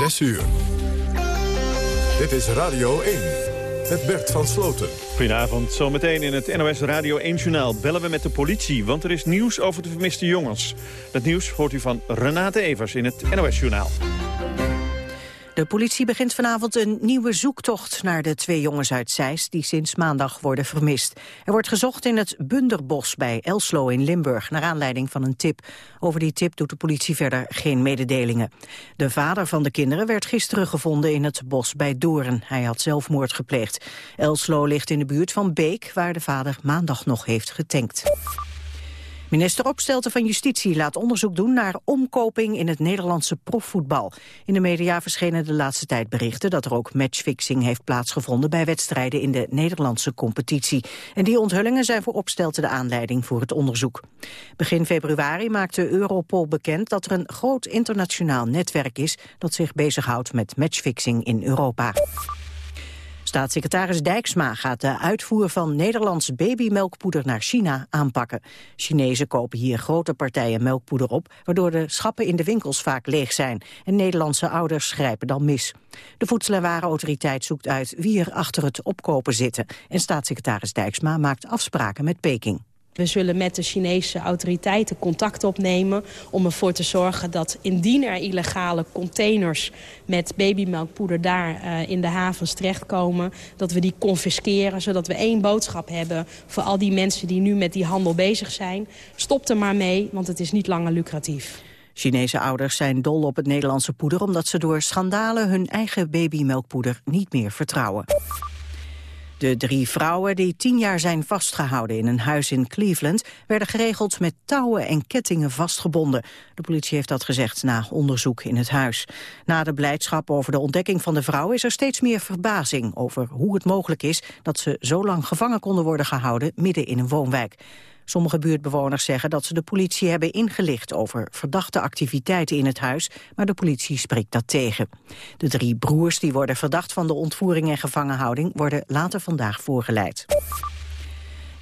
6 uur. Dit is Radio 1 met Bert van Sloten. Goedenavond. Zometeen in het NOS Radio 1-journaal bellen we met de politie... want er is nieuws over de vermiste jongens. Dat nieuws hoort u van Renate Evers in het NOS-journaal. De politie begint vanavond een nieuwe zoektocht naar de twee jongens uit Zeist die sinds maandag worden vermist. Er wordt gezocht in het Bunderbos bij Elslo in Limburg, naar aanleiding van een tip. Over die tip doet de politie verder geen mededelingen. De vader van de kinderen werd gisteren gevonden in het bos bij Doorn. Hij had zelfmoord gepleegd. Elslo ligt in de buurt van Beek, waar de vader maandag nog heeft getankt. Minister Opstelten van Justitie laat onderzoek doen naar omkoping in het Nederlandse profvoetbal. In de media verschenen de laatste tijd berichten dat er ook matchfixing heeft plaatsgevonden bij wedstrijden in de Nederlandse competitie. En die onthullingen zijn voor Opstelten de aanleiding voor het onderzoek. Begin februari maakte Europol bekend dat er een groot internationaal netwerk is dat zich bezighoudt met matchfixing in Europa. Staatssecretaris Dijksma gaat de uitvoer van Nederlands babymelkpoeder naar China aanpakken. Chinezen kopen hier grote partijen melkpoeder op, waardoor de schappen in de winkels vaak leeg zijn. En Nederlandse ouders grijpen dan mis. De Voedsel- en Warenautoriteit zoekt uit wie er achter het opkopen zitten. En staatssecretaris Dijksma maakt afspraken met Peking. We zullen met de Chinese autoriteiten contact opnemen om ervoor te zorgen dat indien er illegale containers met babymelkpoeder daar uh, in de havens terechtkomen, dat we die confisceren, zodat we één boodschap hebben voor al die mensen die nu met die handel bezig zijn. Stop er maar mee, want het is niet langer lucratief. Chinese ouders zijn dol op het Nederlandse poeder omdat ze door schandalen hun eigen babymelkpoeder niet meer vertrouwen. De drie vrouwen die tien jaar zijn vastgehouden in een huis in Cleveland... werden geregeld met touwen en kettingen vastgebonden. De politie heeft dat gezegd na onderzoek in het huis. Na de blijdschap over de ontdekking van de vrouw... is er steeds meer verbazing over hoe het mogelijk is... dat ze zo lang gevangen konden worden gehouden midden in een woonwijk. Sommige buurtbewoners zeggen dat ze de politie hebben ingelicht over verdachte activiteiten in het huis, maar de politie spreekt dat tegen. De drie broers die worden verdacht van de ontvoering en gevangenhouding worden later vandaag voorgeleid.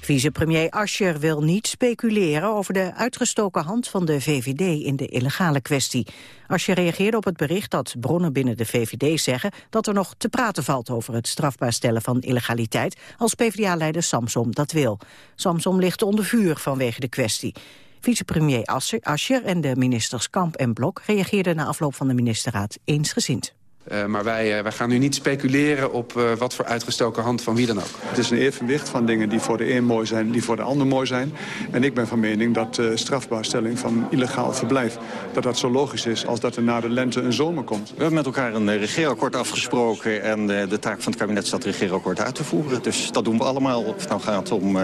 Vicepremier Ascher wil niet speculeren over de uitgestoken hand van de VVD in de illegale kwestie. Ascher reageerde op het bericht dat bronnen binnen de VVD zeggen dat er nog te praten valt over het strafbaar stellen van illegaliteit als PvdA-leider Samsom dat wil. Samsom ligt onder vuur vanwege de kwestie. Vicepremier Ascher en de ministers Kamp en Blok reageerden na afloop van de ministerraad eensgezind. Uh, maar wij, uh, wij gaan nu niet speculeren op uh, wat voor uitgestoken hand van wie dan ook. Het is een evenwicht van dingen die voor de een mooi zijn, die voor de ander mooi zijn. En ik ben van mening dat de strafbaarstelling van illegaal verblijf... dat dat zo logisch is als dat er na de lente een zomer komt. We hebben met elkaar een regeerakkoord afgesproken... en de taak van het kabinet is dat regeerakkoord uit te voeren. Dus dat doen we allemaal of het nou gaat om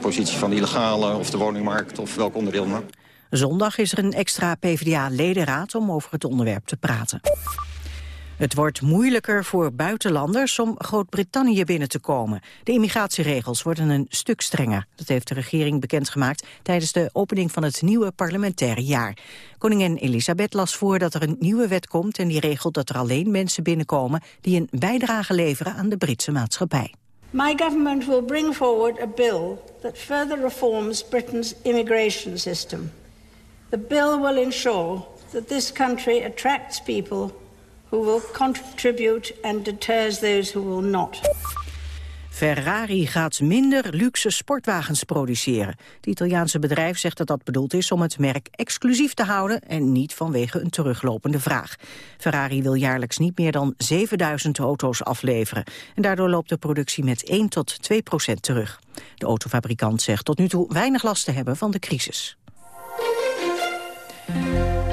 positie van de illegale... of de woningmarkt of welk onderdeel dan. Zondag is er een extra PvdA-ledenraad om over het onderwerp te praten. Het wordt moeilijker voor buitenlanders om Groot-Brittannië binnen te komen. De immigratieregels worden een stuk strenger. Dat heeft de regering bekendgemaakt tijdens de opening van het nieuwe parlementaire jaar. Koningin Elisabeth las voor dat er een nieuwe wet komt en die regelt dat er alleen mensen binnenkomen die een bijdrage leveren aan de Britse maatschappij. My government will bring forward a bill that further reforms Britain's immigration system. The bill will ensure that this country attracts people who will contribute and deters those who will not. Ferrari gaat minder luxe sportwagens produceren. Het Italiaanse bedrijf zegt dat dat bedoeld is om het merk exclusief te houden en niet vanwege een teruglopende vraag. Ferrari wil jaarlijks niet meer dan 7000 auto's afleveren. En daardoor loopt de productie met 1 tot 2 procent terug. De autofabrikant zegt tot nu toe weinig last te hebben van de crisis.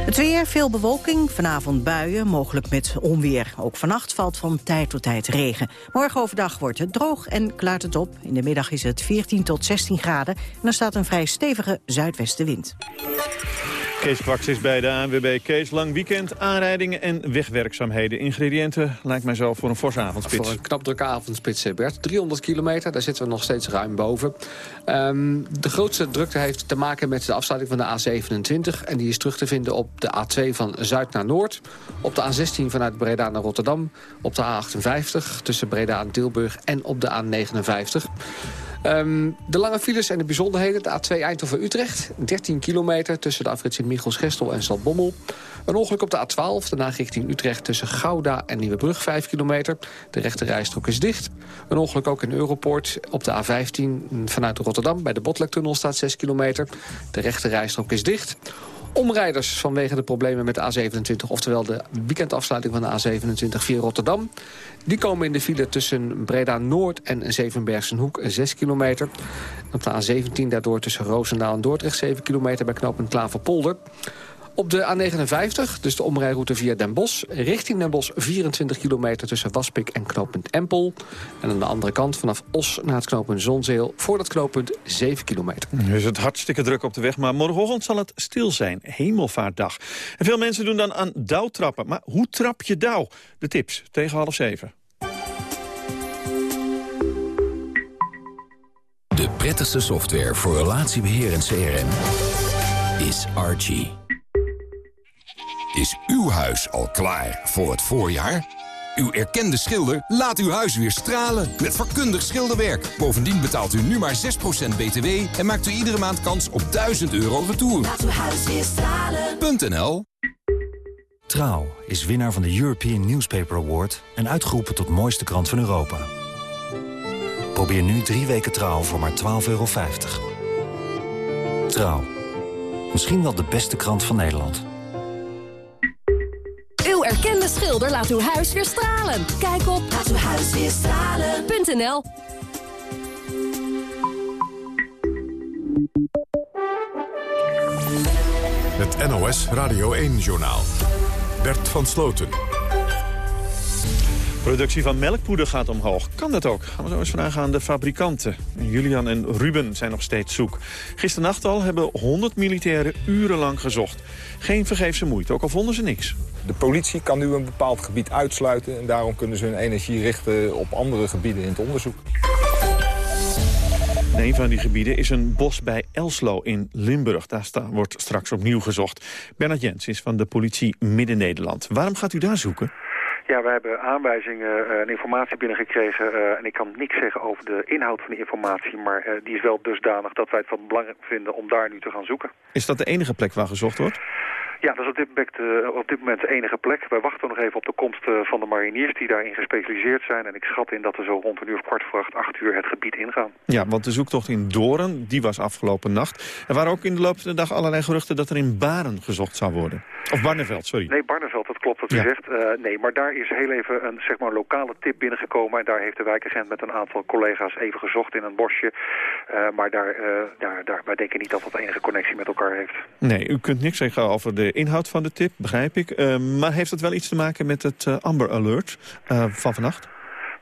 Het weer, veel bewolking, vanavond buien, mogelijk met onweer. Ook vannacht valt van tijd tot tijd regen. Morgen overdag wordt het droog en klaart het op. In de middag is het 14 tot 16 graden en er staat een vrij stevige zuidwestenwind. Kees Kwaks is bij de ANWB. Kees, lang weekend, aanrijdingen en wegwerkzaamheden. Ingrediënten lijkt mij zo voor een forse avondspits. Voor een knap drukke avondspits, Bert. 300 kilometer, daar zitten we nog steeds ruim boven. Um, de grootste drukte heeft te maken met de afsluiting van de A27. En die is terug te vinden op de A2 van zuid naar noord. Op de A16 vanuit Breda naar Rotterdam. Op de A58 tussen Breda en Tilburg en op de A59. Ehm, de lange files en de bijzonderheden. De A2 Eindhoven-Utrecht. 13 kilometer tussen de afrit Sint-Michels-Gestel en Stadbommel. Een ongeluk op de A12, daarna richting Utrecht tussen Gouda en Nieuwebrug 5 kilometer. De rechte rijstrook is dicht. Een ongeluk ook in Europort op de A15 vanuit Rotterdam. Bij de Botlektunnel staat 6 kilometer. De rechte rijstrook is dicht. Omrijders vanwege de problemen met de A27... oftewel de weekendafsluiting van de A27 via Rotterdam. Die komen in de file tussen Breda-Noord en Zevenbergsenhoek 6 kilometer. Op de A17 daardoor tussen Roosendaal en Dordrecht 7 kilometer... bij knooppunt Klaverpolder. Op de A59, dus de omrijroute via Den Bosch... richting Den Bosch 24 kilometer tussen Waspik en knooppunt Empel. En aan de andere kant vanaf Os naar het knooppunt Zonzeel... voor dat knooppunt 7 kilometer. Nu is het hartstikke druk op de weg, maar morgenochtend zal het stil zijn. Hemelvaartdag. En veel mensen doen dan aan douwtrappen. Maar hoe trap je douw? De tips tegen half zeven. Prettigste software voor relatiebeheer en CRM is Archie. Is uw huis al klaar voor het voorjaar? Uw erkende schilder laat uw huis weer stralen met vakkundig schilderwerk. Bovendien betaalt u nu maar 6% btw en maakt u iedere maand kans op 1000 euro retour. Laat uw huis weer stralen. Trouw is winnaar van de European Newspaper Award... en uitgeroepen tot mooiste krant van Europa. Probeer nu drie weken Trouw voor maar 12,50 euro. Trouw. Misschien wel de beste krant van Nederland. Uw erkende schilder laat uw huis weer stralen. Kijk op laatuwhuisweerstralen.nl Het NOS Radio 1-journaal. Bert van Sloten. Productie van melkpoeder gaat omhoog. Kan dat ook? Gaan we zo eens vragen aan de fabrikanten. Julian en Ruben zijn nog steeds zoek. Gisternacht al hebben 100 militairen urenlang gezocht. Geen vergeefse moeite, ook al vonden ze niks. De politie kan nu een bepaald gebied uitsluiten... en daarom kunnen ze hun energie richten op andere gebieden in het onderzoek. een van die gebieden is een bos bij Elslo in Limburg. Daar sta, wordt straks opnieuw gezocht. Bernard Jens is van de politie Midden-Nederland. Waarom gaat u daar zoeken? Ja, we hebben aanwijzingen en informatie binnengekregen. Uh, en ik kan niks zeggen over de inhoud van die informatie. Maar uh, die is wel dusdanig dat wij het van belang vinden om daar nu te gaan zoeken. Is dat de enige plek waar gezocht wordt? Ja, dat is op dit, moment, op dit moment de enige plek. Wij wachten nog even op de komst van de mariniers die daarin gespecialiseerd zijn. En ik schat in dat we zo rond een uur of kwart voor acht, acht uur het gebied ingaan. Ja, want de zoektocht in Doorn, die was afgelopen nacht. Er waren ook in de loop van de dag allerlei geruchten dat er in Baren gezocht zou worden. Of Barneveld, sorry. Nee, Barneveld, dat klopt wat u ja. zegt. Uh, nee, maar daar is heel even een zeg maar, lokale tip binnengekomen. En daar heeft de wijkagent met een aantal collega's even gezocht in een bosje. Uh, maar daar, uh, daar, daar, wij denken niet dat dat enige connectie met elkaar heeft. Nee, u kunt niks zeggen over de inhoud van de tip, begrijp ik. maar heeft het wel iets te maken met het Amber Alert van vannacht?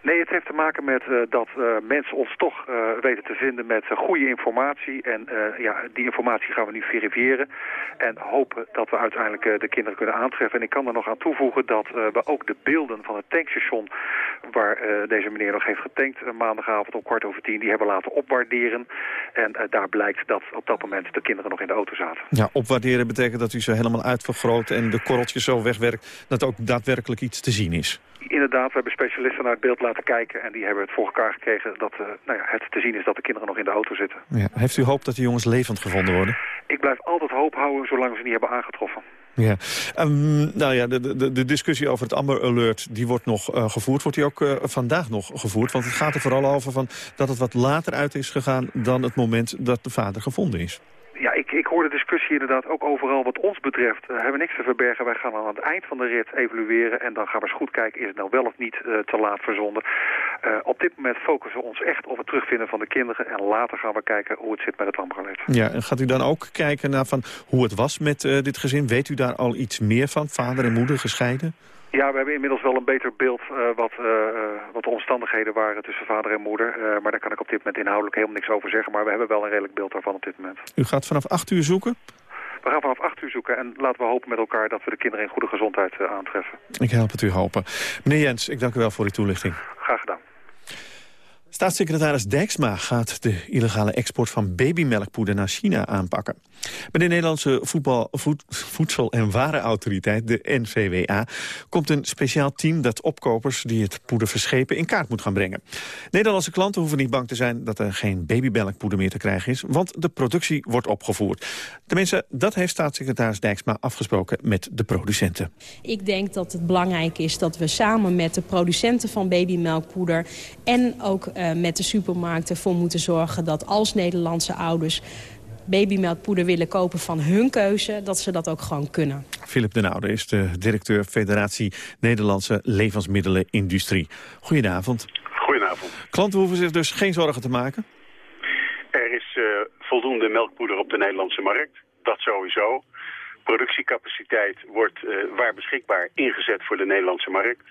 Nee, het heeft te maken met uh, dat uh, mensen ons toch uh, weten te vinden met goede informatie. En ja, die informatie gaan we nu verifiëren. En hopen dat we uiteindelijk de kinderen kunnen aantreffen. En ik kan er nog aan toevoegen dat we ook de beelden van het tankstation... waar deze meneer nog heeft getankt maandagavond om kwart over tien... die hebben laten opwaarderen. En daar blijkt dat op dat moment de kinderen nog in de auto zaten. Ja, opwaarderen betekent dat u ze helemaal uitvergroot... en de korreltjes zo wegwerkt dat ook daadwerkelijk iets te zien is. Inderdaad, we hebben specialisten naar het beeld laten kijken... en die hebben het voor elkaar gekregen dat uh, nou ja, het te zien is dat de kinderen nog in de auto zitten. Ja. Heeft u hoop dat de jongens levend gevonden worden? Ik blijf altijd hoop houden zolang we ze niet hebben aangetroffen. Ja. Um, nou ja, de, de, de, discussie over het Amber Alert die wordt nog uh, gevoerd. Wordt die ook uh, vandaag nog gevoerd? Want het gaat er vooral over van dat het wat later uit is gegaan... dan het moment dat de vader gevonden is. Ja, ik, ik hoor de discussie inderdaad ook overal wat ons betreft. Hebben we niks te verbergen. Wij gaan aan het eind van de rit evalueren. En dan gaan we eens goed kijken, is het nou wel of niet uh, te laat verzonden. Uh, op dit moment focussen we ons echt op het terugvinden van de kinderen. En later gaan we kijken hoe het zit met het lambralet. Ja, en gaat u dan ook kijken naar van hoe het was met dit gezin? Weet u daar al iets meer van? Vader en moeder gescheiden? Ja, we hebben inmiddels wel een beter beeld uh, wat, uh, wat de omstandigheden waren tussen vader en moeder. Uh, maar daar kan ik op dit moment inhoudelijk helemaal niks over zeggen. Maar we hebben wel een redelijk beeld daarvan op dit moment. U gaat vanaf acht uur zoeken? We gaan vanaf acht uur zoeken en laten we hopen met elkaar dat we de kinderen in goede gezondheid aantreffen. Ik help het u hopen. Meneer Jens, ik dank u wel voor uw toelichting. Graag gedaan. Staatssecretaris Dijksma gaat de illegale export van babymelkpoeder naar China aanpakken. Bij de Nederlandse voetbal, voed, Voedsel- en Warenautoriteit, de NVWA, komt een speciaal team dat opkopers die het poeder verschepen in kaart moet gaan brengen. Nederlandse klanten hoeven niet bang te zijn dat er geen babymelkpoeder meer te krijgen is, want de productie wordt opgevoerd. Tenminste, dat heeft staatssecretaris Dijksma afgesproken met de producenten. Ik denk dat het belangrijk is dat we samen met de producenten van babymelkpoeder en ook uh, met de supermarkten voor moeten zorgen dat als Nederlandse ouders babymelkpoeder willen kopen van hun keuze, dat ze dat ook gewoon kunnen. Philip den Oude is de directeur Federatie Nederlandse Levensmiddelenindustrie. Goedenavond. Goedenavond. Klanten hoeven zich dus geen zorgen te maken? Er is uh, voldoende melkpoeder op de Nederlandse markt, dat sowieso. Productiecapaciteit wordt uh, waar beschikbaar ingezet voor de Nederlandse markt.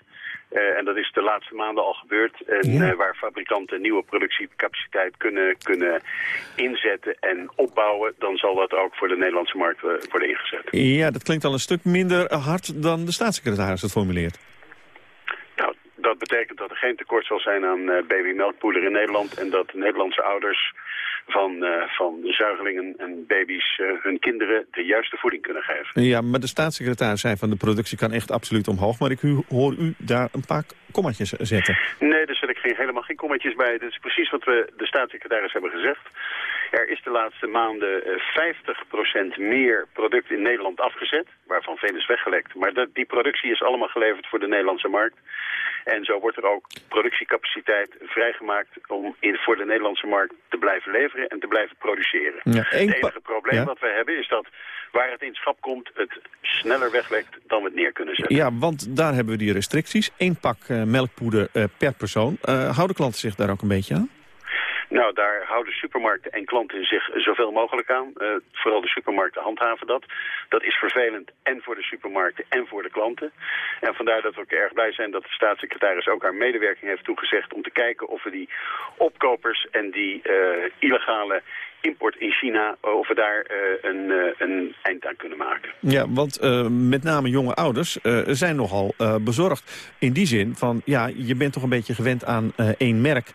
Uh, en dat is de laatste maanden al gebeurd. En ja. uh, waar fabrikanten nieuwe productiecapaciteit kunnen, kunnen inzetten en opbouwen... dan zal dat ook voor de Nederlandse markt uh, worden ingezet. Ja, dat klinkt al een stuk minder hard dan de staatssecretaris het formuleert. Nou, dat betekent dat er geen tekort zal zijn aan babymelkpoeder in Nederland... en dat de Nederlandse ouders van, uh, van zuigelingen en baby's uh, hun kinderen de juiste voeding kunnen geven. Ja, maar de staatssecretaris zei van de productie kan echt absoluut omhoog. Maar ik hoor u daar een paar kommatjes zetten. Nee, daar zet ik geen, helemaal geen kommatjes bij. Dat is precies wat we de staatssecretaris hebben gezegd. Er is de laatste maanden uh, 50% meer product in Nederland afgezet, waarvan veel is weggelekt. Maar dat, die productie is allemaal geleverd voor de Nederlandse markt. En zo wordt er ook productiecapaciteit vrijgemaakt om in, voor de Nederlandse markt te blijven leveren en te blijven produceren. Ja, het enige probleem ja. wat we hebben is dat waar het in schap komt het sneller weglekt dan we het neer kunnen zetten. Ja, want daar hebben we die restricties. Eén pak uh, melkpoeder uh, per persoon. Uh, houden klanten zich daar ook een beetje aan? Nou, daar houden supermarkten en klanten zich zoveel mogelijk aan. Uh, vooral de supermarkten handhaven dat. Dat is vervelend en voor de supermarkten en voor de klanten. En vandaar dat we ook erg blij zijn dat de staatssecretaris ook haar medewerking heeft toegezegd... om te kijken of we die opkopers en die uh, illegale import in China, of we daar uh, een, uh, een, eind aan kunnen maken. Ja, want met name jonge ouders zijn nogal bezorgd in die zin van... ja, je bent toch een beetje gewend aan één merk.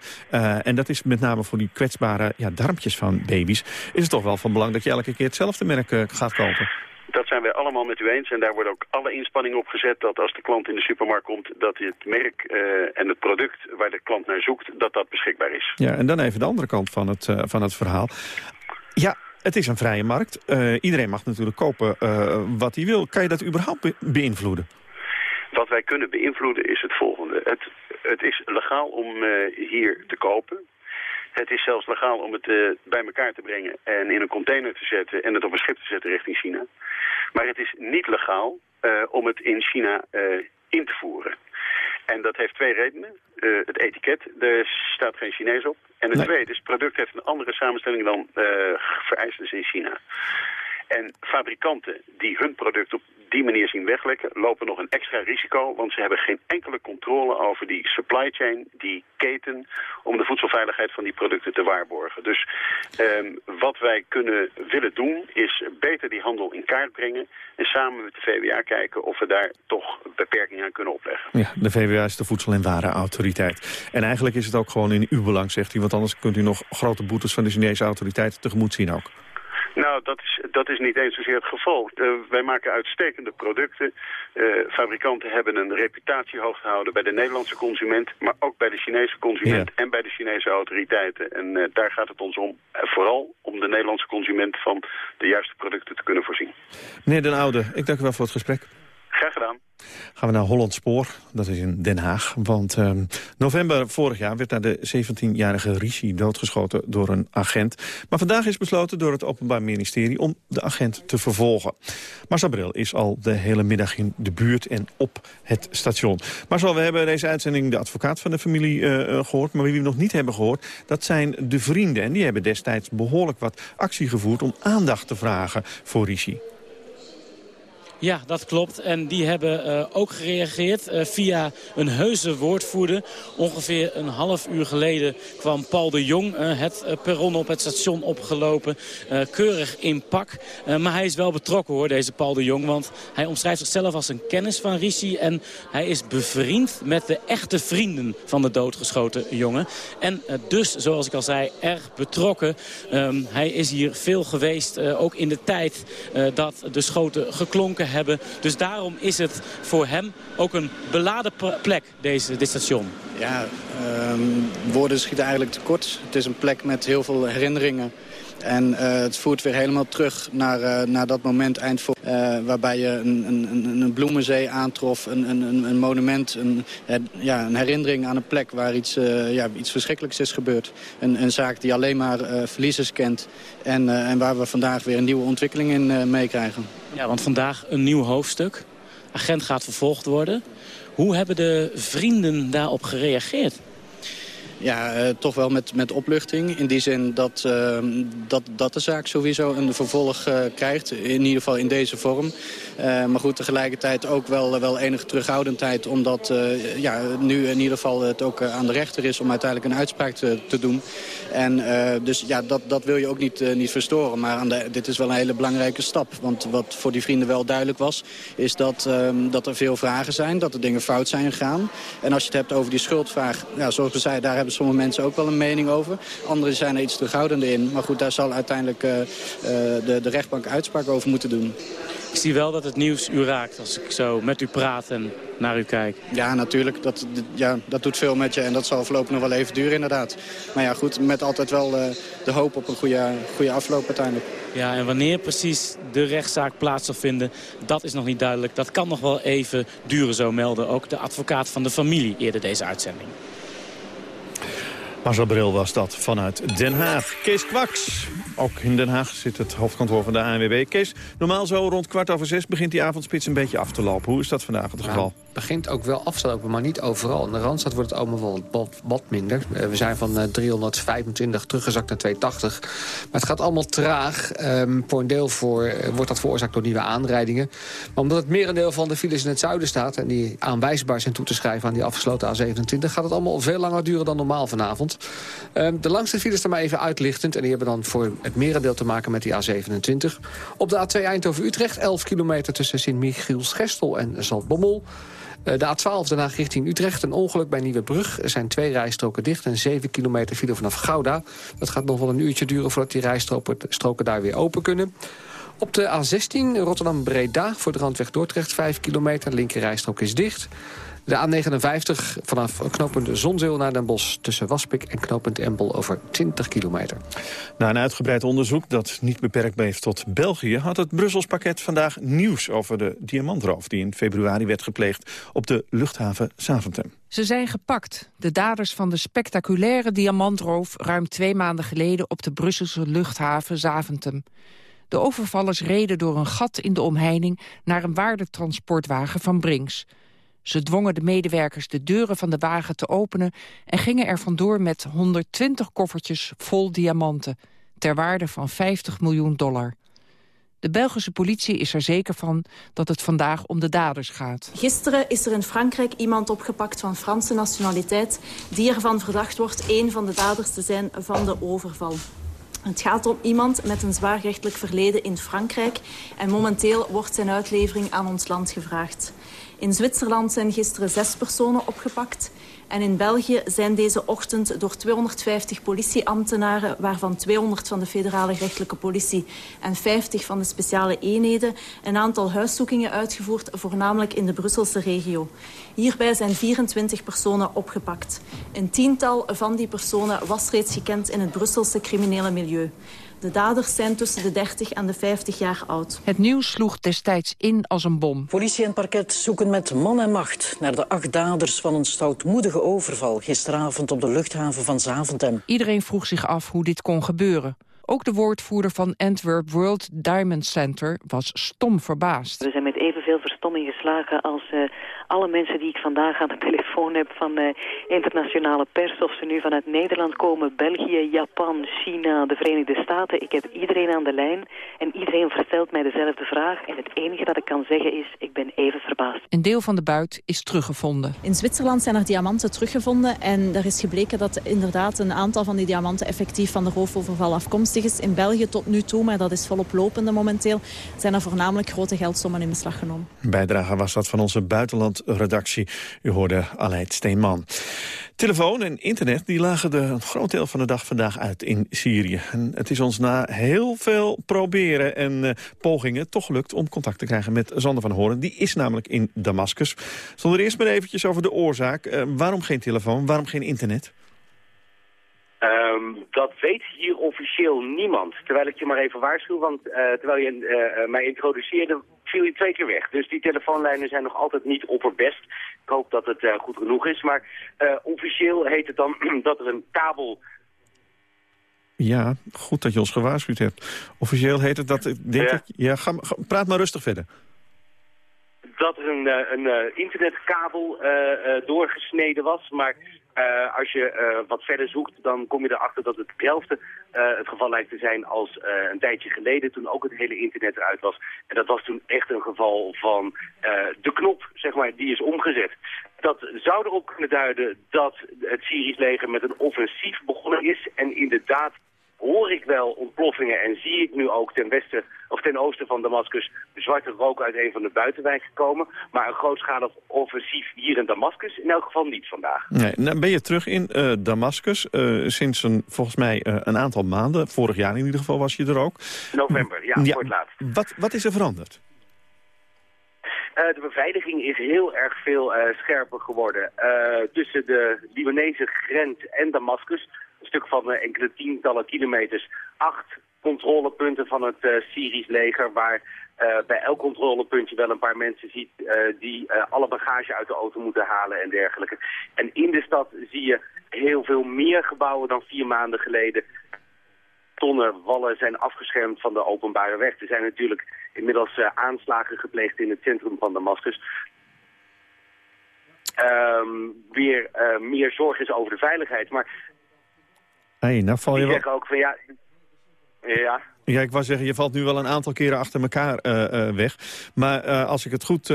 en dat is met name voor die kwetsbare ja, darmpjes van baby's... is het toch wel van belang dat je elke keer hetzelfde merk gaat kopen. Dat zijn wij allemaal met u eens. En daar wordt ook alle inspanning op gezet dat als de klant in de supermarkt komt... dat het merk uh, en het product waar de klant naar zoekt, dat dat beschikbaar is. Ja, en dan even de andere kant van het, uh, van het verhaal. Ja, het is een vrije markt. Uh, iedereen mag natuurlijk kopen wat hij wil. Kan je dat überhaupt be beïnvloeden? Wat wij kunnen beïnvloeden is het volgende. Het, het is legaal om hier te kopen. Het is zelfs legaal om het uh, bij elkaar te brengen en in een container te zetten en het op een schip te zetten richting China. Maar het is niet legaal uh, om het in China uh, in te voeren. En dat heeft twee redenen. Uh, het etiket, er staat geen Chinees op. En het nee. tweede is, het product heeft een andere samenstelling dan uh, vereist is in China. En fabrikanten die hun product op die manier zien weglekken, lopen nog een extra risico, want ze hebben geen enkele controle over die supply chain, die keten, om de voedselveiligheid van die producten te waarborgen. Dus um, wat wij kunnen willen doen, is beter die handel in kaart brengen en samen met de VWA kijken of we daar toch beperkingen aan kunnen opleggen. Ja, de VWA is de Voedsel- en Warenautoriteit. En eigenlijk is het ook gewoon in uw belang, zegt u, want anders kunt u nog grote boetes van de Chinese autoriteit tegemoet zien ook. Nou, dat is, dat is niet eens zozeer het geval. Uh, wij maken uitstekende producten. Uh, fabrikanten hebben een reputatie hoog gehouden bij de Nederlandse consument... maar ook bij de Chinese consument ja. en bij de Chinese autoriteiten. En uh, daar gaat het ons om, vooral om de Nederlandse consument... van de juiste producten te kunnen voorzien. Meneer Den Oude, ik dank u wel voor het gesprek. Graag gedaan. Gaan we naar Holland Spoor, dat is in Den Haag. Want uh, november vorig jaar werd daar de 17-jarige Rishi doodgeschoten door een agent. Maar vandaag is besloten door het Openbaar Ministerie om de agent te vervolgen. Marcel Bril is al de hele middag in de buurt en op het station. Marcel, we hebben deze uitzending de advocaat van de familie uh, gehoord. Maar wie we nog niet hebben gehoord, dat zijn de vrienden. En die hebben destijds behoorlijk wat actie gevoerd om aandacht te vragen voor Rishi. Ja, dat klopt. En die hebben uh, ook gereageerd uh, via een heuse woordvoerder. Ongeveer een half uur geleden kwam Paul de Jong uh, het perron op het station opgelopen. keurig in pak. maar hij is wel betrokken hoor, deze Paul de Jong. Want hij omschrijft zichzelf als een kennis van Rishi. En hij is bevriend met de echte vrienden van de doodgeschoten jongen. En dus, zoals ik al zei, erg betrokken. Um, hij is hier veel geweest, ook in de tijd dat de schoten geklonken hebben. Dus daarom is het voor hem ook een beladen plek, deze, dit station. Ja, um, woorden schieten eigenlijk tekort. Het is een plek met heel veel herinneringen. En uh, het voert weer helemaal terug naar, uh, naar dat moment eind voor, uh, waarbij je een, een, een bloemenzee aantrof, een, een, een monument, een, ja, een herinnering aan een plek waar iets, ja, iets verschrikkelijks is gebeurd. Een, een zaak die alleen maar verliezers kent en, en waar we vandaag weer een nieuwe ontwikkeling in meekrijgen. Ja, want vandaag een nieuw hoofdstuk. Agent gaat vervolgd worden. Hoe hebben de vrienden daarop gereageerd? Ja, uh, toch wel met, met opluchting. In die zin dat, uh, dat, dat de zaak sowieso een vervolg uh, krijgt. In ieder geval in deze vorm. maar goed, tegelijkertijd ook wel, wel enige terughoudendheid. Omdat ja, nu in ieder geval het ook aan de rechter is om uiteindelijk een uitspraak te, doen. En dus ja, dat, dat wil je ook niet, niet verstoren. Maar aan dit is wel een hele belangrijke stap. Want wat voor die vrienden wel duidelijk was... is dat, ehm, dat er veel vragen zijn. Dat er dingen fout zijn gegaan. En als je het hebt over die schuldvraag... Ja, zoals we zeiden, daar hebben sommige mensen ook wel een mening over. Anderen zijn er iets terughoudender in. Maar goed, daar zal uiteindelijk uh, uh, de, de rechtbank uitspraak over moeten doen. Ik zie wel dat het nieuws u raakt als ik zo met u praat en naar u kijk. Ja, natuurlijk. Dat, ja, dat doet veel met je en dat zal voorlopig nog wel even duren inderdaad. Maar ja, goed, met altijd wel uh, de hoop op een goede, goede afloop uiteindelijk. Ja, en wanneer precies de rechtszaak plaats zal vinden, dat is nog niet duidelijk. Dat kan nog wel even duren, zo melden ook de advocaat van de familie eerder deze uitzending. Marcel Bril was dat vanuit Den Haag. Kees Kwaks. Ook in Den Haag zit het hoofdkantoor van de ANWB. Kees, normaal zo rond kwart over zes begint die avondspits een beetje af te lopen. Hoe is dat vandaag het geval? begint ook wel af te lopen, maar niet overal. In de Randstad wordt het allemaal wel wat, wat minder. Eh, we zijn van 325 eh, teruggezakt naar 280. Maar het gaat allemaal traag. Um, voor een deel voor, eh, wordt dat veroorzaakt door nieuwe aanrijdingen. Maar omdat het merendeel van de files in het zuiden staat... en die aanwijsbaar zijn toe te schrijven aan die afgesloten A27... gaat het allemaal veel langer duren dan normaal vanavond. Um, de langste files er maar even uitlichtend. En die hebben dan voor het merendeel te maken met die A27. Op de A2 Eindhoven-Utrecht, 11 kilometer tussen Sint-Michiels-Gestel en Zaltbommel. Eh, de A12 daarna richting Utrecht. Een ongeluk bij Nieuwebrug. Er zijn twee rijstroken dicht en 7 kilometer file vanaf Gouda. Dat gaat nog wel een uurtje duren voordat die rijstroken daar weer open kunnen. Op de A16 Rotterdam-Breda voor de randweg Dordrecht 5 kilometer. Linkerrijstrook is dicht. De A59 vanaf knooppunt Zonzeel naar Den Bosch... tussen Waspik en knooppunt Empel over 20 kilometer. Na een uitgebreid onderzoek dat niet beperkt bleef tot België... had het Brussels pakket vandaag nieuws over de diamantroof... die in februari werd gepleegd op de luchthaven Zaventem. Ze zijn gepakt, de daders van de spectaculaire diamantroof... ruim twee maanden geleden op de Brusselse luchthaven Zaventem. De overvallers reden door een gat in de omheining... naar een waardetransportwagen van Brinks... Ze dwongen de medewerkers de deuren van de wagen te openen... en gingen er vandoor met 120 koffertjes vol diamanten... ter waarde van 50 miljoen dollar. De Belgische politie is er zeker van dat het vandaag om de daders gaat. Gisteren is er in Frankrijk iemand opgepakt van Franse nationaliteit... die ervan verdacht wordt een van de daders te zijn van de overval. Het gaat om iemand met een zwaarrechtelijk verleden in Frankrijk... en momenteel wordt zijn uitlevering aan ons land gevraagd. In Zwitserland zijn gisteren zes personen opgepakt. En in België zijn deze ochtend door 250 politieambtenaren... waarvan 200 van de federale rechtelijke politie en 50 van de speciale eenheden... een aantal huiszoekingen uitgevoerd, voornamelijk in de Brusselse regio. Hierbij zijn 24 personen opgepakt. Een tiental van die personen was reeds gekend in het Brusselse criminele milieu. De daders zijn tussen de 30 en de 50 jaar oud. Het nieuws sloeg destijds in als een bom. Politie en parket zoeken met man en macht naar de acht daders van een stoutmoedige overval gisteravond op de luchthaven van Zaventem. Iedereen vroeg zich af hoe dit kon gebeuren. Ook de woordvoerder van Antwerp World Diamond Center was stom verbaasd. We zijn met evenveel verstomming geslagen als, uh, alle mensen die ik vandaag aan de telefoon heb van uh, internationale pers, of ze nu vanuit Nederland komen, België, Japan, China, de Verenigde Staten. Ik heb iedereen aan de lijn en iedereen vertelt mij dezelfde vraag. En het enige dat ik kan zeggen is, ik ben even verbaasd. Een deel van de buit is teruggevonden. In Zwitserland zijn er diamanten teruggevonden en er is gebleken dat inderdaad een aantal van die diamanten effectief van de roofoverval afkomstig is. In België tot nu toe, maar dat is volop lopende momenteel, zijn er voornamelijk grote geldsommen in beslag genomen. Bijdrage was dat van onze buitenlandredactie. U hoorde Aleid Steenman. Telefoon en internet die lagen de, een groot deel van de dag vandaag uit in Syrië. En het is ons na heel veel proberen en uh, pogingen toch gelukt om contact te krijgen met Sander van Horen. Die is namelijk in Damascus. Zonder eerst maar eventjes over de oorzaak. Uh, waarom geen telefoon, waarom geen internet? Um, dat weet hier officieel niemand. Terwijl ik je maar even waarschuw, want uh, terwijl je uh, mij introduceerde, viel je twee keer weg. Dus die telefoonlijnen zijn nog altijd niet opperbest. Ik hoop dat het uh, goed genoeg is. Maar officieel heet het dan dat er een kabel... Ja, goed dat je ons gewaarschuwd hebt. Officieel heet het dat, denk ja. ik... Ja, ga, ga, praat maar rustig verder dat er een, een internetkabel uh, doorgesneden was. Maar als je wat verder zoekt, dan kom je erachter dat hetzelfde uh, het geval lijkt te zijn als een tijdje geleden toen ook het hele internet eruit was. En dat was toen echt een geval van de knop, zeg maar, die is omgezet. Dat zou erop kunnen duiden dat het Syrisch leger met een offensief begonnen is en inderdaad hoor ik wel ontploffingen en zie ik nu ook ten westen of ten oosten van Damascus zwarte rook uit een van de buitenwijken komen. Maar een grootschalig offensief hier in Damascus in elk geval niet vandaag. Nee, nou ben je terug in uh, Damascus uh, sinds een, volgens mij uh, een aantal maanden. Vorig jaar in ieder geval was je er ook. November, ja, ja voor het laatst. Wat, wat is er veranderd? Uh, de beveiliging is heel erg veel uh, scherper geworden. Uh, tussen de Libanese grens en Damascus een stuk van uh, enkele tientallen kilometers, acht controlepunten van het uh, Syrisch leger, waar uh, bij elk controlepuntje wel een paar mensen ziet die alle bagage uit de auto moeten halen en dergelijke. En in de stad zie je heel veel meer gebouwen dan vier maanden geleden. Tonnen wallen zijn afgeschermd van de openbare weg. Er zijn natuurlijk inmiddels aanslagen gepleegd in het centrum van Damascus. Um, weer meer zorg is over de veiligheid. Maar Hey, nou val je Die zeggen ook van ja... Ja. Ja, ik wou zeggen, je valt nu wel een aantal keren achter elkaar uh, uh, weg. Maar uh, als ik het goed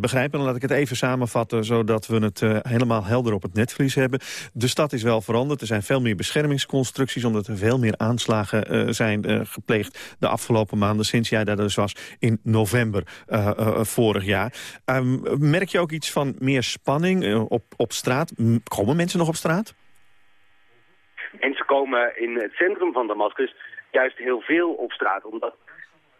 begrijp, dan laat ik het even samenvatten... zodat we het helemaal helder op het netvlies hebben. De stad is wel veranderd. Er zijn veel meer beschermingsconstructies... omdat er veel meer aanslagen zijn gepleegd de afgelopen maanden... sinds jij daar dus was in november vorig jaar. Um, merk je ook iets van meer spanning op, op straat? Komen mensen nog op straat? Mensen komen in het centrum van Damascus juist heel veel op straat. Omdat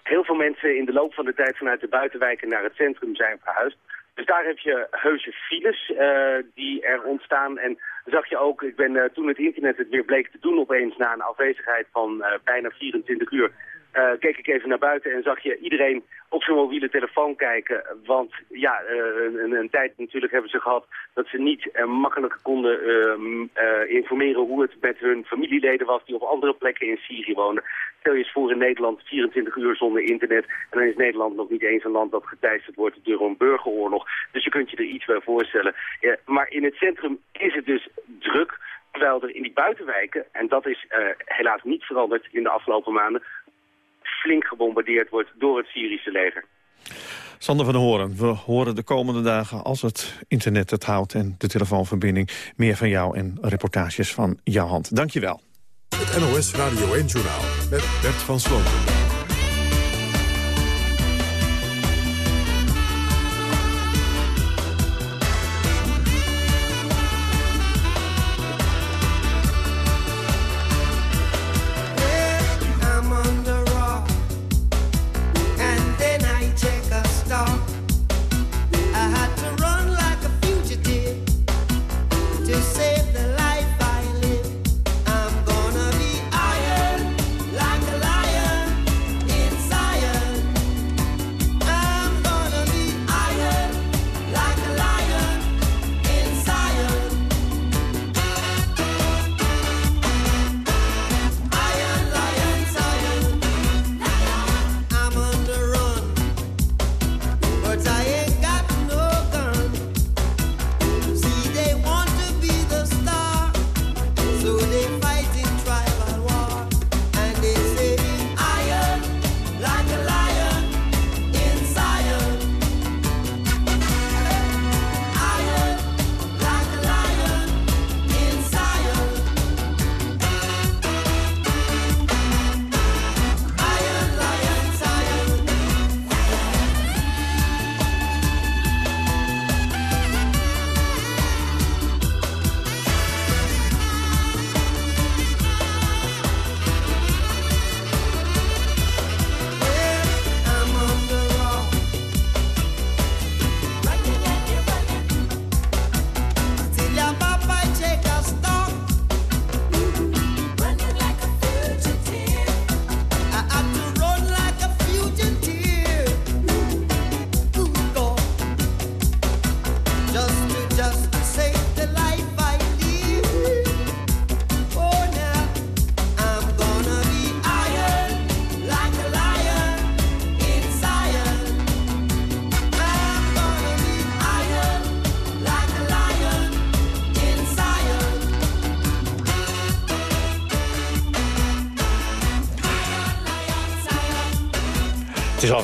heel veel mensen in de loop van de tijd vanuit de buitenwijken naar het centrum zijn verhuisd. Dus daar heb je heuse files uh, die er ontstaan. En zag je ook, ik ben uh, toen het internet het weer bleek te doen opeens na een afwezigheid van uh, bijna 24 uur uh, keek ik even naar buiten en zag je iedereen op zijn mobiele telefoon kijken. Want ja, uh, een, een, tijd natuurlijk hebben ze gehad dat ze niet uh, makkelijk konden informeren hoe het met hun familieleden was die op andere plekken in Syrië wonen. Stel je eens voor in Nederland 24 uur zonder internet en dan is Nederland nog niet eens een land dat geteisterd wordt door een burgeroorlog. Dus je kunt je er iets bij voorstellen. Maar in het centrum is het dus druk. Terwijl er in die buitenwijken, en dat is helaas niet veranderd in de afgelopen maanden, flink gebombardeerd wordt door het Syrische leger. Sander van der Horen, we horen de komende dagen, als het internet het houdt... en de telefoonverbinding, meer van jou en reportages van jouw hand. Dank je wel. Het NOS Radio 1-journaal met Bert van Sloten.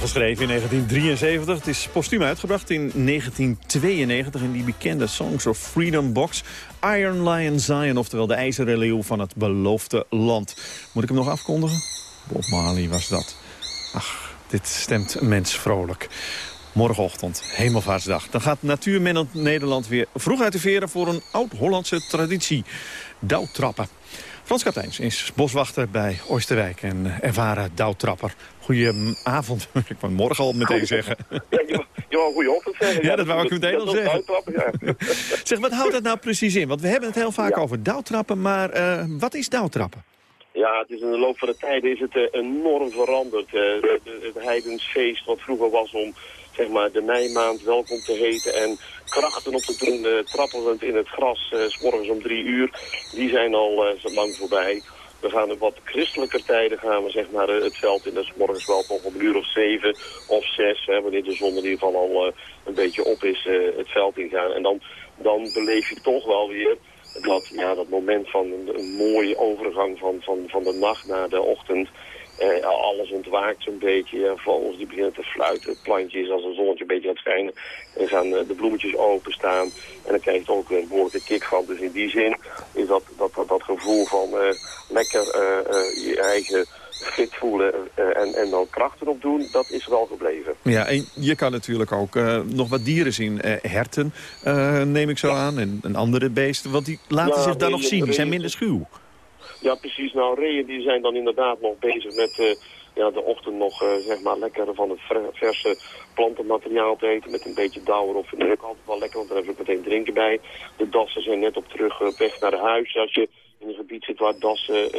Geschreven in 1973. Het is postuum uitgebracht in 1992 in die bekende Songs of Freedom box. Iron Lion Zion, oftewel de ijzeren leeuw van het beloofde land. Moet ik hem nog afkondigen? Bob Marley was dat. Ach, dit stemt een mens vrolijk. Morgenochtend, Hemelvaartsdag. Dan gaat Natuurmennend Nederland weer vroeg uit de veren... voor een oud-Hollandse traditie, douwtrappen. Frans Kapteins is boswachter bij Oosterwijk en ervaren douwtrapper. Goedenavond, ik wou morgen al meteen zeggen. Ja, je, goede ochtend zeggen. Ja, dat wou ik meteen al zeggen. ja. Zeg, wat houdt dat nou precies in? Want we hebben het heel vaak over douwtrappen, maar eh, wat is douwtrappen? Ja, het is in de loop van de tijden is het eh, enorm veranderd. Eh, de- de- het heidensfeest wat vroeger was om zeg maar, de meimaand welkom te heten en krachten op te doen, eh, trappelend in het gras, eh, s morgens om drie uur, die zijn al eh, lang voorbij. We gaan in wat christelijker tijden gaan we zeg maar, het veld in. Dat is morgens wel toch om een uur of zeven of zes, hè, wanneer de zon in ieder geval al een beetje op is, het veld ingaan. En dan, dan beleef je toch wel weer dat, ja, dat moment van een, een mooie overgang van, van, van de nacht naar de ochtend. Eh, alles ontwaakt zo'n beetje. Vogels die beginnen te fluiten. Het plantje is als een zonnetje een beetje aan het schijnen. En gaan eh, de bloemetjes openstaan. En dan krijg je toch ook een behoorlijke kick van. Dus in die zin is dat, dat, dat, dat gevoel van eh, lekker je eigen fit voelen en, en dan krachten op doen, dat is wel gebleven. Ja, en je kan natuurlijk ook nog wat dieren zien. Herten neem ik zo aan en, en andere beesten. Want die laten Ja, zich dan nog zien. Die zijn minder schuw. Ja, precies. Nou, reeën die zijn dan inderdaad nog bezig met eh, ja, de ochtend nog eh, zeg maar lekker van het ver- verse plantenmateriaal te eten. Met een beetje dauw erop. Vind ik altijd wel lekker, want daar heb ik meteen drinken bij. De dassen zijn net op terug eh, op weg naar huis. Als je in een gebied zit waar dassen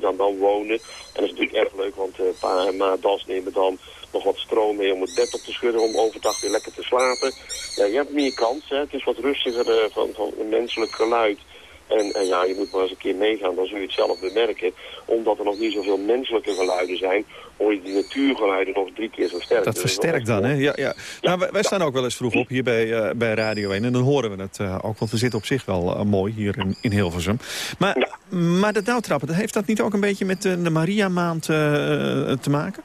dan, dan wonen. En dat is natuurlijk erg leuk, want eh, pa en ma das nemen dan nog wat stroom mee om het bed op te schudden. Om overdag weer lekker te slapen. Ja, je hebt meer kans. Hè. Het is wat rustiger van, van een menselijk geluid. En, en ja, je moet maar eens een keer meegaan, dan zul je het zelf bemerken. Omdat er nog niet zoveel menselijke geluiden zijn, hoor je die natuurgeluiden nog drie keer zo sterk. Dat Dus versterkt dan, hè? Ja, ja. Nou, wij, wij staan ook wel eens vroeg op hier bij, eh, bij Radio 1. En dan horen we het eh, ook, want we zitten op zich wel eh, mooi hier in, in Hilversum. Maar, maar de douwtrappen, heeft dat niet ook een beetje met de, Maria-maand te maken?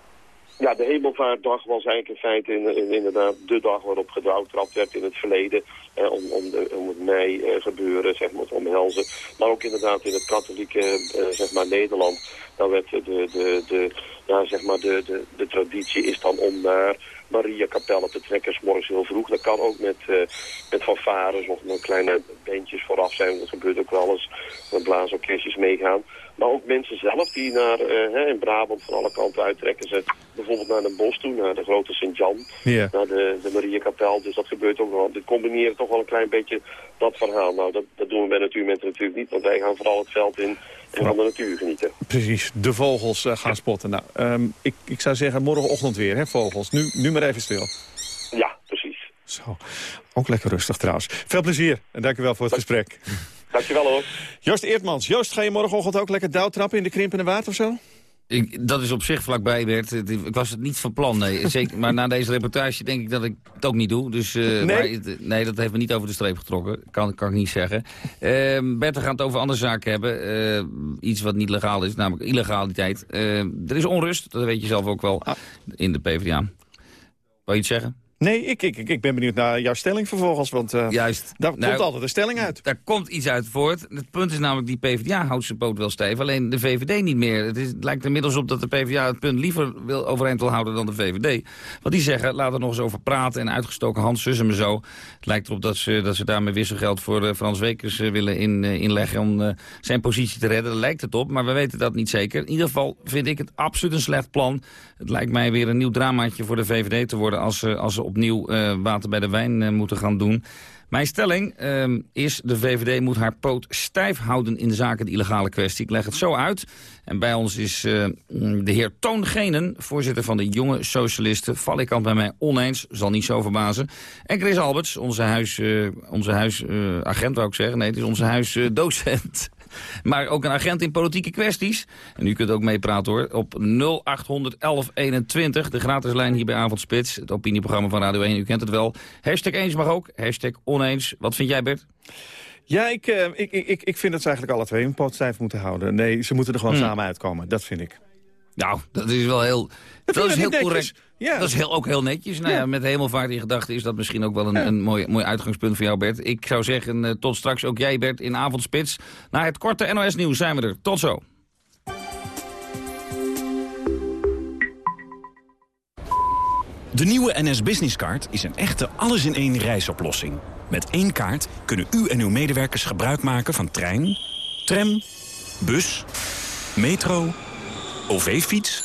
Ja, de hemelvaartdag was eigenlijk in feite in, in- inderdaad de dag waarop gedouwtrapt werd in het verleden. Eh, om, om, de, om het mei eh, gebeuren, zeg maar, te omhelzen. Maar ook inderdaad in het katholieke, eh, zeg maar, Nederland. Dan werd de, de, de, ja, zeg maar, de, de, de traditie is dan om naar Maria Kapelle te trekken, 's morgens heel vroeg. Dat kan ook met, eh met fanfares of met kleine bandjes vooraf zijn. Dat gebeurt ook wel eens. Met blaasorkestjes meegaan. Maar ook mensen zelf die naar, eh, hè, in Brabant van alle kanten uittrekken. Ze bijvoorbeeld naar Den Bosch toe, naar de grote Sint-Jan. Ja. Naar de, de Mariakapel. Dus dat gebeurt ook wel. Dit combineren toch wel een klein beetje dat verhaal. Nou, dat, dat doen we bij Natuurmensen natuurlijk niet. Want wij gaan vooral het veld in en van de natuur genieten. Precies, de vogels eh, gaan spotten. Nou, ehm, ik, ik zou zeggen morgenochtend weer, hè, vogels. Nu, nu maar even stil. Ja, precies. Zo, ook lekker rustig trouwens. Veel plezier en dank u wel voor het gesprek. Dankjewel hoor. Joost Eertmans. Joost, ga je morgenochtend ook lekker douwtrappen in de krimpende waard of zo? Ik, dat is op zich vlakbij, Bert. Ik was het niet van plan, nee. Zeker, maar na deze reportage denk ik dat ik het ook niet doe. Dus, eh, Nee? maar nee, dat heeft me niet over de streep getrokken. Kan, kan ik niet zeggen. Ehm Bert, we gaan het over andere zaken hebben. Eh, iets wat niet legaal is, namelijk illegaliteit. Eh, er is onrust, dat weet je zelf ook wel, in de PvdA. Wil je iets zeggen? Nee, ik, ik, ik- ben benieuwd naar jouw stelling vervolgens, want eh, Juist. daar Nou, komt altijd een stelling uit. Daar komt iets uit voort. Het punt is namelijk, die PvdA houdt zijn poot wel stijf. Alleen de VVD niet meer. Het, is, het lijkt inmiddels op dat de PvdA het punt liever wil overeind wil houden dan de VVD. Want die zeggen, laten we nog eens over praten. En uitgestoken hand, zussen me zo. Het lijkt erop dat ze, dat ze daarmee wisselgeld voor eh, Frans Wekers eh, willen in, inleggen... om zijn positie te redden. Daar lijkt het op, maar we weten dat niet zeker. In ieder geval vind ik het absoluut een slecht plan. Het lijkt mij weer een nieuw dramaatje voor de VVD te worden... als ze, als ze opnieuw eh, water bij de wijn eh, moeten gaan doen. Mijn stelling ehm, is, de VVD moet haar poot stijf houden in de zaken de illegale kwestie. Ik leg het zo uit. En bij ons is eh, de heer Toon Genen, voorzitter van de Jonge Socialisten. Val ik aan bij mij oneens, zal niet zo verbazen. En Chris Alberts, onze huisagent, onze huis, uh, agent, wou ik zeggen. Nee, het is onze huisdocent. maar ook een agent in politieke kwesties. En u kunt ook meepraten hoor, op 0800 1121. De gratis lijn hier bij Avondspits, het opinieprogramma van Radio 1. U kent het wel. Hashtag eens mag ook, hashtag oneens. Wat vind jij Bert? Ja, ik, uh, ik, ik, ik vind dat ze eigenlijk alle twee een poot stijf moeten houden. Nee, ze moeten er gewoon Hmm. samen uitkomen. Dat vind ik. Nou, dat is wel heel... Dat, vind is heel netjes. correct. Ja. Dat is heel, ook heel netjes. Nou ja, met hemelvaart in gedachten is dat misschien ook wel een, een mooi, mooi uitgangspunt voor jou, Bert. Ik zou zeggen, eh, tot straks ook jij, Bert, in Avondspits. Na het korte NOS-nieuws zijn we er. Tot zo. De nieuwe NS Business Card is een echte alles-in-één reisoplossing. Met één kaart kunnen u en uw medewerkers gebruik maken van trein, tram, bus, metro, OV-fiets,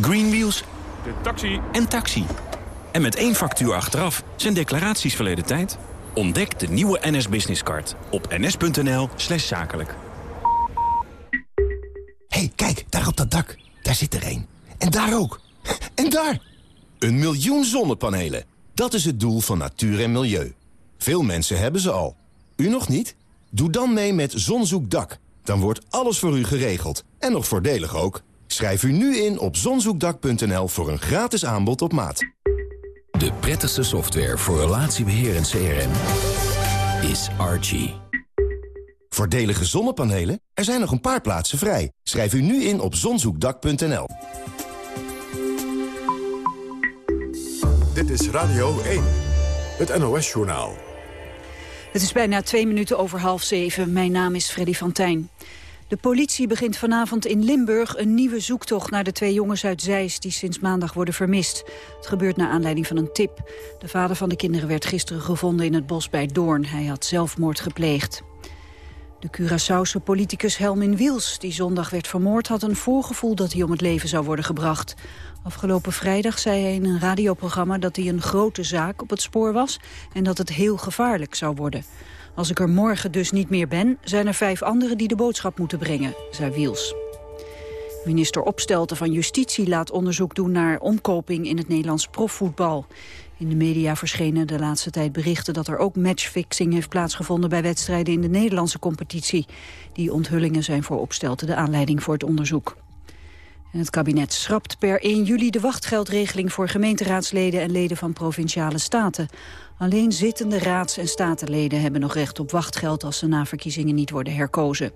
Greenwheels De taxi. en taxi. En met één factuur achteraf zijn declaraties verleden tijd. Ontdek de nieuwe NS Business Card op ns.nl slash zakelijk. hey, kijk, daar op dat dak. Daar zit er één. En daar ook. En daar! Een miljoen zonnepanelen. Dat is het doel van natuur en milieu. Veel mensen hebben ze al. U nog niet? Doe dan mee met Zonzoekdak. Dan wordt alles voor u geregeld. En nog voordelig ook. Schrijf u nu in op zonzoekdak.nl voor een gratis aanbod op maat. De prettigste software voor relatiebeheer en CRM is Archie. Voordelige zonnepanelen? Er zijn nog een paar plaatsen vrij. Schrijf u nu in op zonzoekdak.nl. Dit is Radio 1, het NOS-journaal. Het is bijna twee minuten over half zeven. Mijn naam is Freddy van Tijn. De politie begint vanavond in Limburg een nieuwe zoektocht naar de twee jongens uit Zeist die sinds maandag worden vermist. Het gebeurt naar aanleiding van een tip. De vader van de kinderen werd gisteren gevonden in het bos bij Doorn. Hij had zelfmoord gepleegd. De Curaçaose politicus Helmin Wiels, die zondag werd vermoord... had een voorgevoel dat hij om het leven zou worden gebracht. Afgelopen vrijdag zei hij in een radioprogramma dat hij een grote zaak op het spoor was... en dat het heel gevaarlijk zou worden. Als ik er morgen dus niet meer ben, zijn er vijf anderen die de boodschap moeten brengen, zei Wiels. Minister Opstelten van Justitie laat onderzoek doen naar omkoping in het Nederlands profvoetbal. In de media verschenen de laatste tijd berichten dat er ook matchfixing heeft plaatsgevonden bij wedstrijden in de Nederlandse competitie. Die onthullingen zijn voor Opstelten de aanleiding voor het onderzoek. En het kabinet schrapt per 1 juli de wachtgeldregeling voor gemeenteraadsleden en leden van provinciale staten. Alleen zittende raads- en statenleden hebben nog recht op wachtgeld als ze na verkiezingen niet worden herkozen.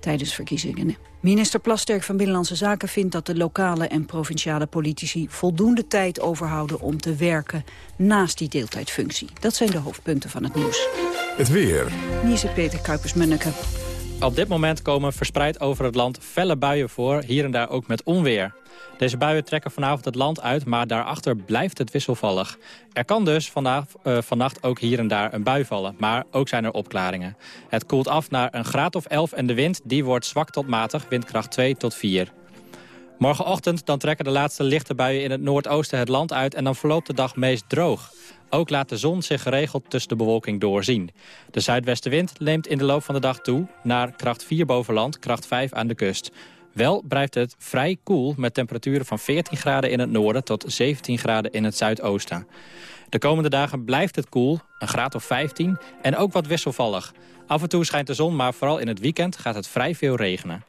Tijdens verkiezingen. Minister Plasterk van Binnenlandse Zaken vindt dat de lokale en provinciale politici voldoende tijd overhouden om te werken naast die deeltijdfunctie. Dat zijn de hoofdpunten van het nieuws. Het weer. Hier zit Peter Kuipers-Munneke. Op dit moment komen verspreid over het land felle buien voor, hier en daar ook met onweer. Deze buien trekken vanavond het land uit, maar daarachter blijft het wisselvallig. Er kan dus vandaag, uh, vannacht ook hier en daar een bui vallen, maar ook zijn er opklaringen. Het koelt af naar een graad of 11 en de wind die wordt zwak tot matig, windkracht 2 tot 4. Morgenochtend dan trekken de laatste lichte buien in het noordoosten het land uit... en dan verloopt de dag meest droog. Ook laat de zon zich geregeld tussen de bewolking doorzien. De zuidwestenwind neemt in de loop van de dag toe... naar kracht 4 boven land, kracht 5 aan de kust. Wel blijft het vrij koel met temperaturen van 14 graden in het noorden... tot 17 graden in het zuidoosten. De komende dagen blijft het koel, een graad of 15, en ook wat wisselvallig. Af en toe schijnt de zon, maar vooral in het weekend gaat het vrij veel regenen.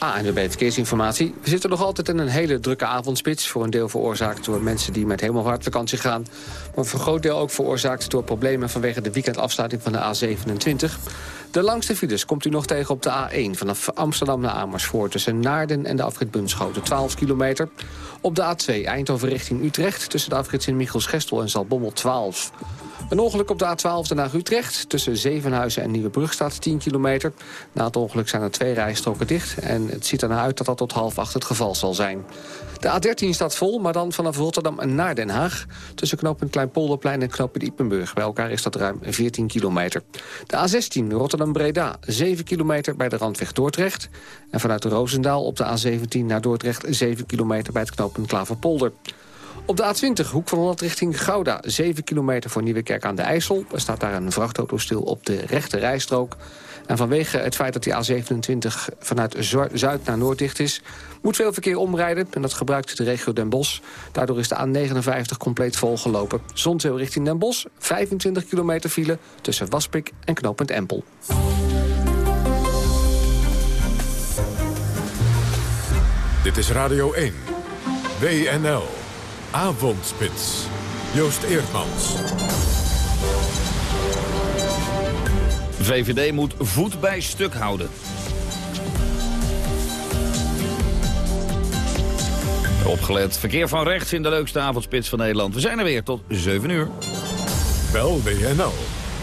ANWB Verkeersinformatie. We zitten nog altijd in een hele drukke avondspits. Voor een deel veroorzaakt door mensen die met hemelvaartvakantie gaan. Maar voor een groot deel ook veroorzaakt door problemen... vanwege de weekendafsluiting van de A27. De langste files komt u nog tegen op de A1... vanaf Amsterdam naar Amersfoort tussen Naarden en de afrit Bunschoten. 12 kilometer. Op de A2 Eindhoven richting Utrecht... tussen de afrit Sint-Michels-Gestel en Zalbommel 12. Een ongeluk op de A12 Den Haag-Utrecht. Tussen Zevenhuizen en Nieuwebrug staat 10 kilometer. Na het ongeluk zijn er twee rijstroken dicht. En het ziet ernaar uit dat dat tot half acht het geval zal zijn. De A13 staat vol, maar dan vanaf Rotterdam naar Den Haag. Tussen knooppunt Kleinpolderplein en knooppunt Ippenburg. Bij elkaar is dat ruim 14 kilometer. De A16 Rotterdam-Breda, 7 kilometer bij de randweg Dordrecht. En vanuit Roosendaal op de A17 naar Dordrecht 7 kilometer bij het knooppunt Klaverpolder. Op de A20, hoek van Holland richting Gouda. 7 kilometer voor Nieuwekerk aan de IJssel. Er staat daar een vrachtauto stil op de rechte rijstrook. En vanwege het feit dat die A27 vanuit zuid naar noord dicht is... moet veel verkeer omrijden en dat gebruikt de regio Den Bosch. Daardoor is de A59 compleet volgelopen. Zonzeel richting Den Bosch, 25 kilometer file... tussen Waspik en knooppunt Empel. Dit is Radio 1. WNL. Avondspits. Joost Eerdmans. VVD moet voet bij stuk houden. Opgelet verkeer van rechts in de leukste avondspits van Nederland. We zijn er weer tot 7 uur. Bel WNL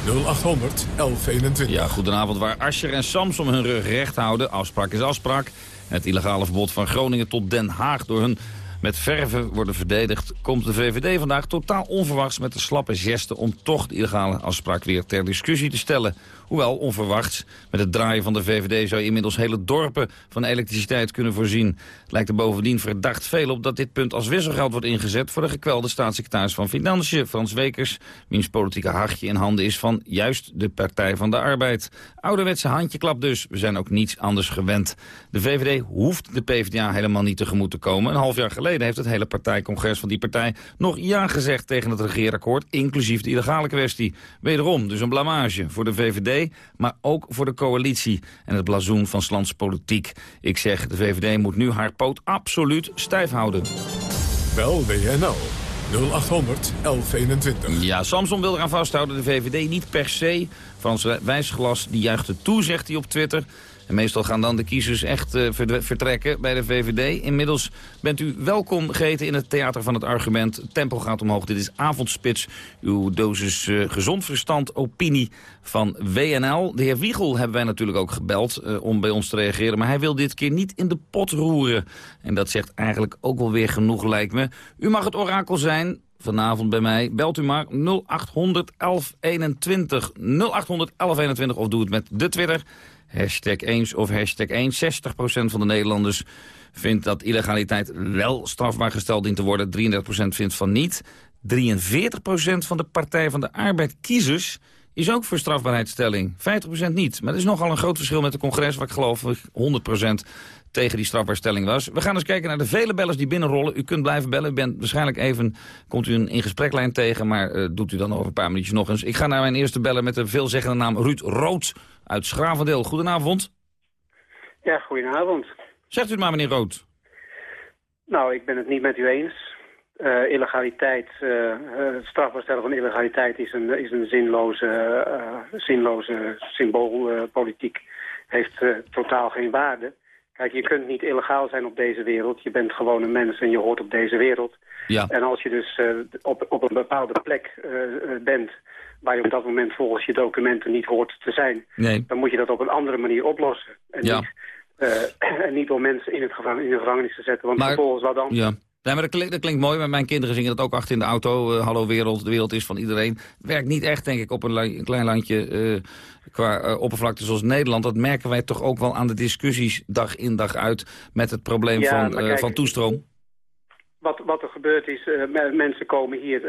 0800 1121. Ja, goedenavond. Waar Ascher en Samsom hun rug recht houden. Afspraak is afspraak. Het illegale verbod van Groningen tot Den Haag door hun met verven worden verdedigd... komt de VVD vandaag totaal onverwachts met de slappe geste... om toch de illegale afspraak weer ter discussie te stellen. Hoewel onverwachts, met het draaien van de VVD... zou je inmiddels hele dorpen van elektriciteit kunnen voorzien. Lijkt er bovendien verdacht veel op dat dit punt als wisselgeld wordt ingezet... voor de gekwelde staatssecretaris van Financiën, Frans Wekers... wiens politieke hartje in handen is van juist de Partij van de Arbeid. Ouderwetse handjeklap dus, we zijn ook niets anders gewend. De VVD hoeft de PvdA helemaal niet tegemoet te komen. Een half jaar geleden heeft het hele partijcongres van die partij... nog ja gezegd tegen het regeerakkoord, inclusief de illegale kwestie. Wederom dus een blamage voor de VVD maar ook voor de coalitie en het blazoen van Slans politiek. Ik zeg, de VVD moet nu haar poot absoluut stijf houden. Bel WNL 0800 1121. Ja, Samson wil eraan vasthouden, de VVD niet per se. Frans Wijsglas die juichte toe, zegt hij op Twitter. En meestal gaan dan de kiezers echt uh, vertrekken bij de VVD. Inmiddels bent u welkom geheten in het theater van het argument. Tempo gaat omhoog. Dit is Avondspits. Uw dosis uh, gezond verstand, opinie van WNL. De heer Wiegel hebben wij natuurlijk ook gebeld uh, om bij ons te reageren. Maar hij wil dit keer niet in de pot roeren. En dat zegt eigenlijk ook wel weer genoeg, lijkt me. U mag het orakel zijn vanavond bij mij. Belt u maar 0800 1121. 0800 1121 of doe het met de Twitter. Hashtag eens of hashtag eens. 60% van de Nederlanders vindt dat illegaliteit wel strafbaar gesteld dient te worden. 33% vindt van niet. 43% van de Partij van de Arbeid kiezers is ook voor strafbaarheidsstelling. 50% niet. Maar dat is nogal een groot verschil met de congres... waar ik geloof 100% tegen die strafbaarstelling was. We gaan eens kijken naar de vele bellers die binnenrollen. U kunt blijven bellen. U bent waarschijnlijk even, komt u een in gespreklijn tegen... maar uh, doet u dan over een paar minuutjes nog eens. Ik ga naar mijn eerste bellen met de veelzeggende naam Ruud Rood uit Schravendeel. Goedenavond. Ja, goedenavond. Zegt u het maar, meneer Rood. Nou, ik ben het niet met u eens. Uh, illegaliteit, uh, het strafbaar stellen van illegaliteit is een, is een zinloze, zinloze symboolpolitiek. Heeft totaal geen waarde. Kijk, je kunt niet illegaal zijn op deze wereld. Je bent gewoon een mens en je hoort op deze wereld. Ja. En als je dus op, op een bepaalde plek bent waar je op dat moment volgens je documenten niet hoort te zijn, nee. dan moet je dat op een andere manier oplossen. En, ja. niet, uh, en niet door mensen in, het gevang, in de gevangenis te zetten, want maar, vervolgens wat dan... Ja. Nee, maar dat klinkt, dat klinkt mooi. Met mijn kinderen zingen dat ook achter in de auto. Uh, Hallo wereld, de wereld is van iedereen. Werkt niet echt, denk ik, op een, een klein landje uh, qua uh, oppervlakte zoals Nederland. Dat merken wij toch ook wel aan de discussies dag in dag uit... met het probleem ja, van, kijk, van toestroom. Wat, wat er gebeurt is, mensen komen hier,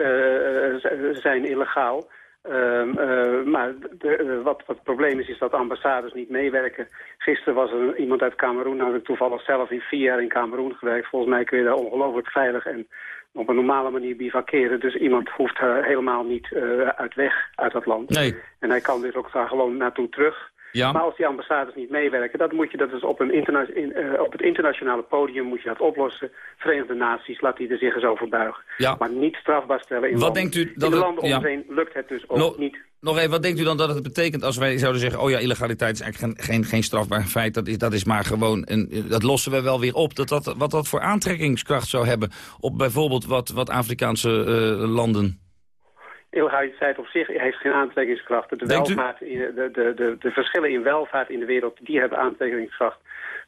zijn illegaal... Um, uh, maar de, uh, wat, wat het probleem is, is dat ambassades niet meewerken. Gisteren was er iemand uit Cameroen, nou heb ik toevallig zelf in vier jaar in Cameroen gewerkt. Volgens mij kun je daar ongelooflijk veilig en op een normale manier bivakeren. Dus iemand hoeft uh, helemaal niet uit weg uit dat land. Nee. En hij kan dus ook daar gewoon naartoe terug. Ja. Maar als die ambassades niet meewerken, dan moet je dat dus op, een in, uh, op het internationale podium moet je dat oplossen. Verenigde Naties, laat die er zich eens over buigen. Ja. Maar niet strafbaar stellen in Wat landen. denkt u dat in de het- landen om ja. ons heen lukt het dus ook niet. Nog even, wat denkt u dan dat het betekent als wij zouden zeggen... oh ja, illegaliteit is eigenlijk geen, geen, geen strafbaar feit. Dat is, dat is maar gewoon, een, dat lossen we wel weer op. Dat dat, wat dat voor aantrekkingskracht zou hebben op bijvoorbeeld wat, wat Afrikaanse eh, landen. Illegaliteit op zich heeft geen aantrekkingskracht. De, welvaart, de, de, de, de verschillen in welvaart in de wereld, die hebben aantrekkingskracht.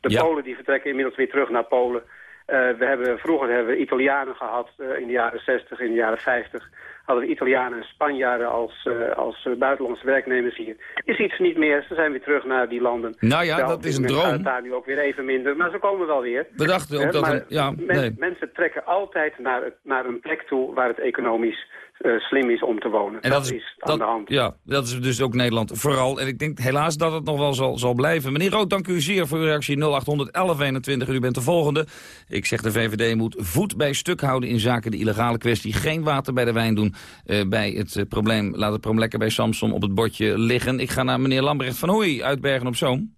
De Ja. Polen die vertrekken inmiddels weer terug naar Polen. Eh, we hebben, vroeger hebben we Italianen gehad eh, in de jaren 60, in de jaren 50. Hadden we Italianen en Spanjaarden als, eh, als buitenlandse werknemers hier. Is iets niet meer, ze zijn weer terug naar die landen. Nou ja, dat is een gaat droom. het daar nu ook weer even minder, maar ze komen wel weer. We dachten ook dat maar een- ja, men- nee. Mensen trekken altijd naar, naar een plek toe waar het economisch eh, slim is om te wonen. En dat, is, aan dat, de hand. Ja, dat is dus ook Nederland vooral. En ik denk helaas dat het nog wel zal, zal blijven. Meneer Rood, dank u zeer voor uw reactie 0800 1121. U bent de volgende. Ik zeg de VVD moet voet bij stuk houden in zaken de illegale kwestie. Geen water bij de wijn doen eh, bij het eh, probleem. Laat het probleem lekker bij Samson op het bordje liggen. Ik ga naar meneer Lambrecht van Hooy uit Bergen op Zoom.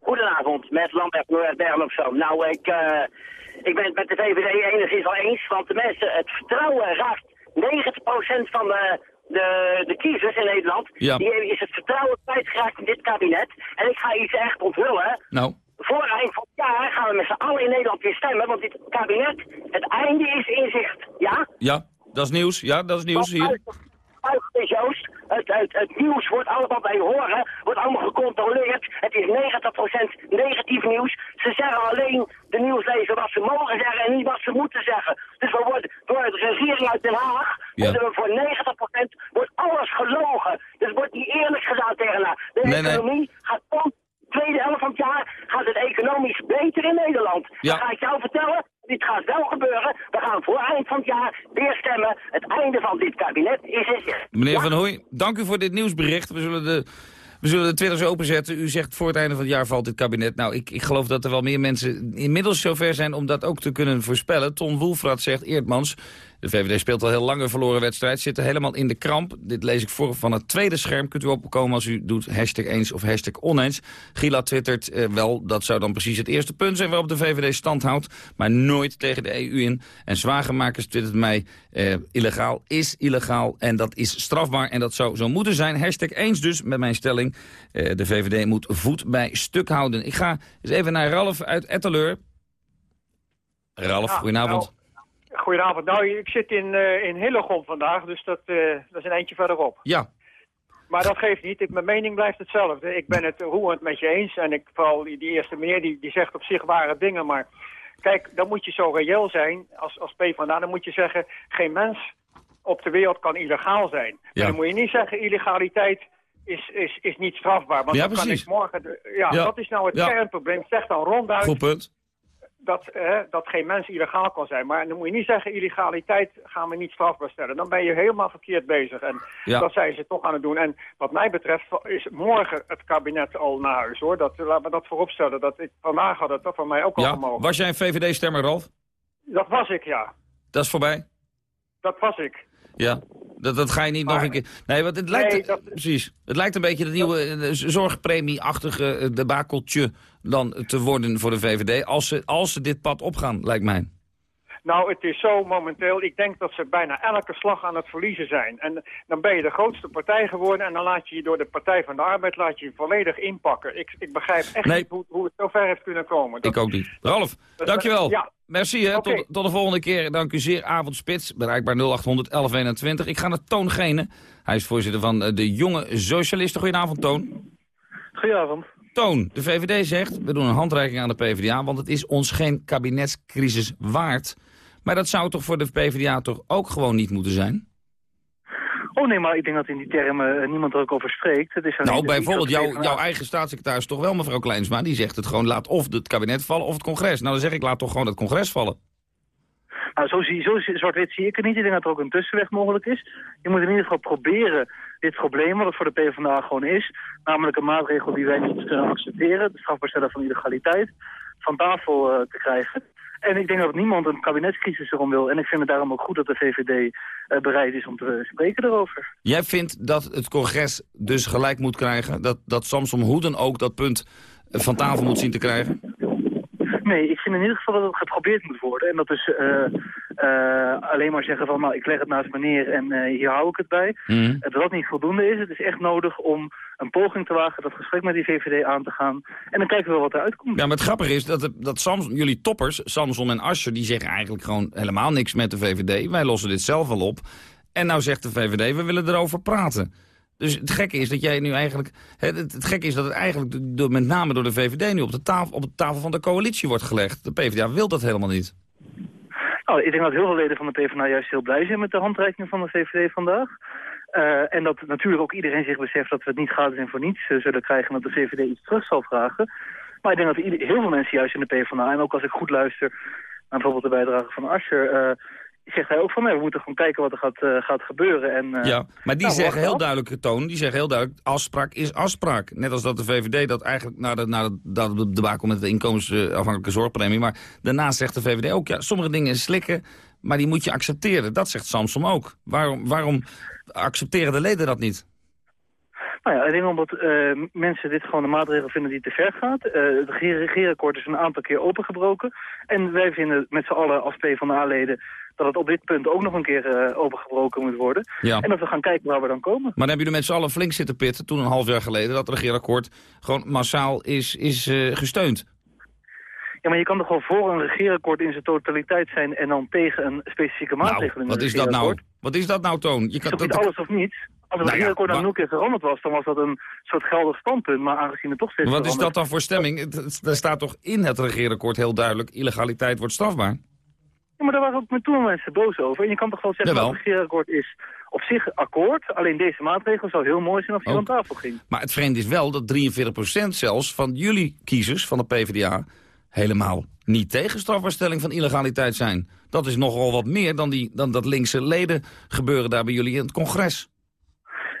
Goedenavond, met Lambert Noord Bergen op Zoom. Nou, ik, ik ben het met de VVD enigszins wel eens, want de mensen, het vertrouwen raakt 90% van de, de, de kiezers in Nederland. Ja. Die is het vertrouwen kwijtgeraakt in dit kabinet. En ik ga iets echt onthullen. Nou, Voor eind van het jaar gaan we met z'n allen in Nederland weer stemmen, want dit kabinet, het einde is in zicht. Ja? ja, dat is nieuws. Ja, dat is nieuws hier. Is Joost. Het, het, het nieuws wordt allemaal bij horen, wordt allemaal gecontroleerd. Het is 90% negatief nieuws. Ze zeggen alleen de nieuwslezer wat ze mogen zeggen en niet wat ze moeten zeggen. Dus we worden door de regering uit Den Haag, Ja. we voor 90% wordt alles gelogen. Dus wordt niet eerlijk gedaan tegen haar. De Nee, nee. economie gaat om. Tweede helft van het jaar gaat het economisch beter in Nederland. Ja. Dat ga ik jou vertellen. Dit gaat wel gebeuren. We gaan voor eind van het jaar weer stemmen. Het einde van dit kabinet is zicht. Meneer Van Hooy, dank u voor dit nieuwsbericht. We zullen de, we zullen de Twitter zo openzetten. U zegt voor het einde van het jaar valt dit kabinet. Nou, ik, ik geloof dat er wel meer mensen inmiddels zover zijn om dat ook te kunnen voorspellen. Ton Woelfrat zegt, Eerdmans, de VVD speelt al heel lang een verloren wedstrijd. Zit er helemaal in de kramp. Dit lees ik voor van het tweede scherm. Kunt u opkomen als u doet hashtag eens of hashtag oneens. Gila twittert eh, wel, dat zou dan precies het eerste punt zijn waarop de VVD stand houdt. Maar nooit tegen de EU in. En Zwagemakers twittert mij, eh, illegaal is illegaal en dat is strafbaar. En dat zou zo moeten zijn. Hashtag eens dus met mijn stelling. Eh, de VVD moet voet bij stuk houden. Ik ga eens even naar Ralf uit Etteleur. Ralf, Ja, goedenavond. Goedenavond. Nou, ik zit in, eh in Hillegom vandaag, dus dat, eh, dat is een eindje verderop. Ja, Maar dat geeft niet. Ik, mijn mening blijft hetzelfde. Ik ben het roerend met je eens. En ik, vooral die, die eerste meneer, die, die zegt op zich ware dingen. Maar kijk, dan moet je zo reëel zijn als, als PvdA. Dan moet je zeggen, geen mens op de wereld kan illegaal zijn. Ja. Maar dan moet je niet zeggen, illegaliteit is, is, is niet strafbaar. Want Ja, dan kan precies. ik morgen... de- ja, Ja. dat is nou het kernprobleem. Zeg dan ronduit goed punt. Dat, eh, dat geen mens illegaal kan zijn. Maar dan moet je niet zeggen, illegaliteit gaan we niet strafbaar stellen. Dan ben je helemaal verkeerd bezig. En Ja. dat zijn ze toch aan het doen. En wat mij betreft is morgen het kabinet al naar huis, hoor. Dat, laat me dat vooropstellen. Dat ik, vandaag had het dat van mij ook al Ja, gemogen. was jij een VVD-stemmer, Ralf? Dat was ik, ja. Dat is voorbij? Dat was ik. Ja, dat, dat ga je niet nog een keer... Nee, want het lijkt, Nee, dat- precies. Het lijkt een beetje het nieuwe eh, zorgpremie-achtige eh, debakeltje dan te worden voor de VVD... Als ze, als ze dit pad opgaan, lijkt mij. Nou, het is zo momenteel. Ik denk dat ze bijna elke slag aan het verliezen zijn. En dan ben je de grootste partij geworden... en dan laat je je door de Partij van de Arbeid laat je je volledig inpakken. Ik, ik begrijp echt Nee. niet hoe, hoe het zo ver heeft kunnen komen. Dat- Ik ook niet. Ralf, dat- dankjewel. Ja. Merci, hè. Tot, tot de volgende keer. Dank u zeer. Avondspits, bereikbaar 0800 1121. Ik ga naar Toon Gene. Hij is voorzitter van eh, de Jonge Socialisten. Goedenavond, Toon. Goedenavond. Toon, de VVD zegt, we doen een handreiking aan de PvdA... want het is ons geen kabinetscrisis waard. Maar dat zou toch voor de PvdA toch ook gewoon niet moeten zijn? Oh nee, maar ik denk dat in die termen eh, niemand er ook over spreekt. Het is Nou, bijvoorbeeld jouw, jouw eigen staatssecretaris toch wel, mevrouw Kleinsma... die zegt het gewoon, laat of het kabinet vallen of het congres. Nou, dan zeg ik, laat toch gewoon het congres vallen. Nou, zo, zie, zo zwart-wit zie ik het niet. Ik denk dat er ook een tussenweg mogelijk is. Je moet in ieder geval proberen dit probleem, wat het voor de PvdA gewoon is... namelijk een maatregel die wij niet kunnen accepteren... de strafbaar stellen van illegaliteit, van tafel eh, te krijgen. En ik denk dat niemand een kabinetscrisis erom wil. En ik vind het daarom ook goed dat de VVD eh, bereid is om te spreken erover. Jij vindt dat het congres dus gelijk moet krijgen... dat, dat Samson hoe dan ook dat punt van tafel moet zien te krijgen? Nee, ik vind in ieder geval dat het geprobeerd moet worden. En dat is eh, eh, alleen maar zeggen van, nou, ik leg het naast me neer en eh, hier hou ik het bij. Eh, Dat dat niet voldoende is. Het is echt nodig om een poging te wagen, dat gesprek met die VVD aan te gaan. En dan kijken we wel wat eruit komt. Ja, maar het grappige is dat, dat Samson, jullie toppers, Samson en Ascher... die zeggen eigenlijk gewoon helemaal niks met de VVD. Wij lossen dit zelf wel op. En nou zegt de VVD, we willen erover praten. Dus het gekke is dat jij nu eigenlijk... Het, het gekke is dat het eigenlijk door, met name door de VVD nu op de, tafel, op de tafel van de coalitie wordt gelegd. De PvdA wil dat helemaal niet. Nou, ik denk dat heel veel leden van de PvdA juist heel blij zijn met de handreiking van de VVD vandaag. Eh, en dat natuurlijk ook iedereen zich beseft dat we het niet gratis en voor niets zullen krijgen... en dat de VVD iets terug zal vragen. Maar ik denk dat heel veel mensen juist in de PvdA... en ook als ik goed luister naar bijvoorbeeld de bijdrage van Asscher... eh, zegt hij ook van, nee, we moeten gewoon kijken wat er gaat, eh, gaat gebeuren. En, eh, Ja, maar die nou, zeggen heel duidelijk, Toon, die zeggen heel duidelijk... afspraak is afspraak. Net als dat de VVD dat eigenlijk na de, na de, na de debakel met de inkomensafhankelijke zorgpremie... maar daarnaast zegt de VVD ook, ja, sommige dingen slikken... maar die moet je accepteren. Dat zegt Samsom ook. Waarom, waarom accepteren de leden dat niet? Nou ja, ik denk omdat eh, mensen dit gewoon een maatregel vinden die te ver gaat. Het rege- regeerakkoord is een aantal keer opengebroken. En wij vinden met z'n allen als PvdA-leden dat het op dit punt ook nog een keer eh, opengebroken moet worden. Ja. En dat we gaan kijken waar we dan komen. Maar dan hebben jullie met z'n allen flink zitten pitten... toen een half jaar geleden dat het regeerakkoord gewoon massaal is, is eh, gesteund. Ja, maar je kan toch wel voor een regeerakkoord in zijn totaliteit zijn... en dan tegen een specifieke maatregel in Nou, wat een is dat nou? Wat is dat nou, Toon? Je kan, niet alles of niets? Als het Nou ja, regeerakkoord dan maar- nul keer veranderd was... dan was dat een soort geldig standpunt. Maar aangezien het toch steeds Wat is dat dan voor stemming? Er staat toch in het regeerakkoord heel duidelijk... illegaliteit wordt strafbaar? Ja, maar daar waren ook met toen mensen boos over. En je kan toch wel zeggen Jawel. dat het regeerakkoord is op zich akkoord. Alleen deze maatregel zou heel mooi zijn als die aan tafel ging. Maar het vreemde is wel dat 43% zelfs van jullie kiezers van de PvdA... helemaal niet tegen strafbaarstelling van illegaliteit zijn. Dat is nogal wat meer dan, die, dan dat linkse leden gebeuren daar bij jullie in het congres.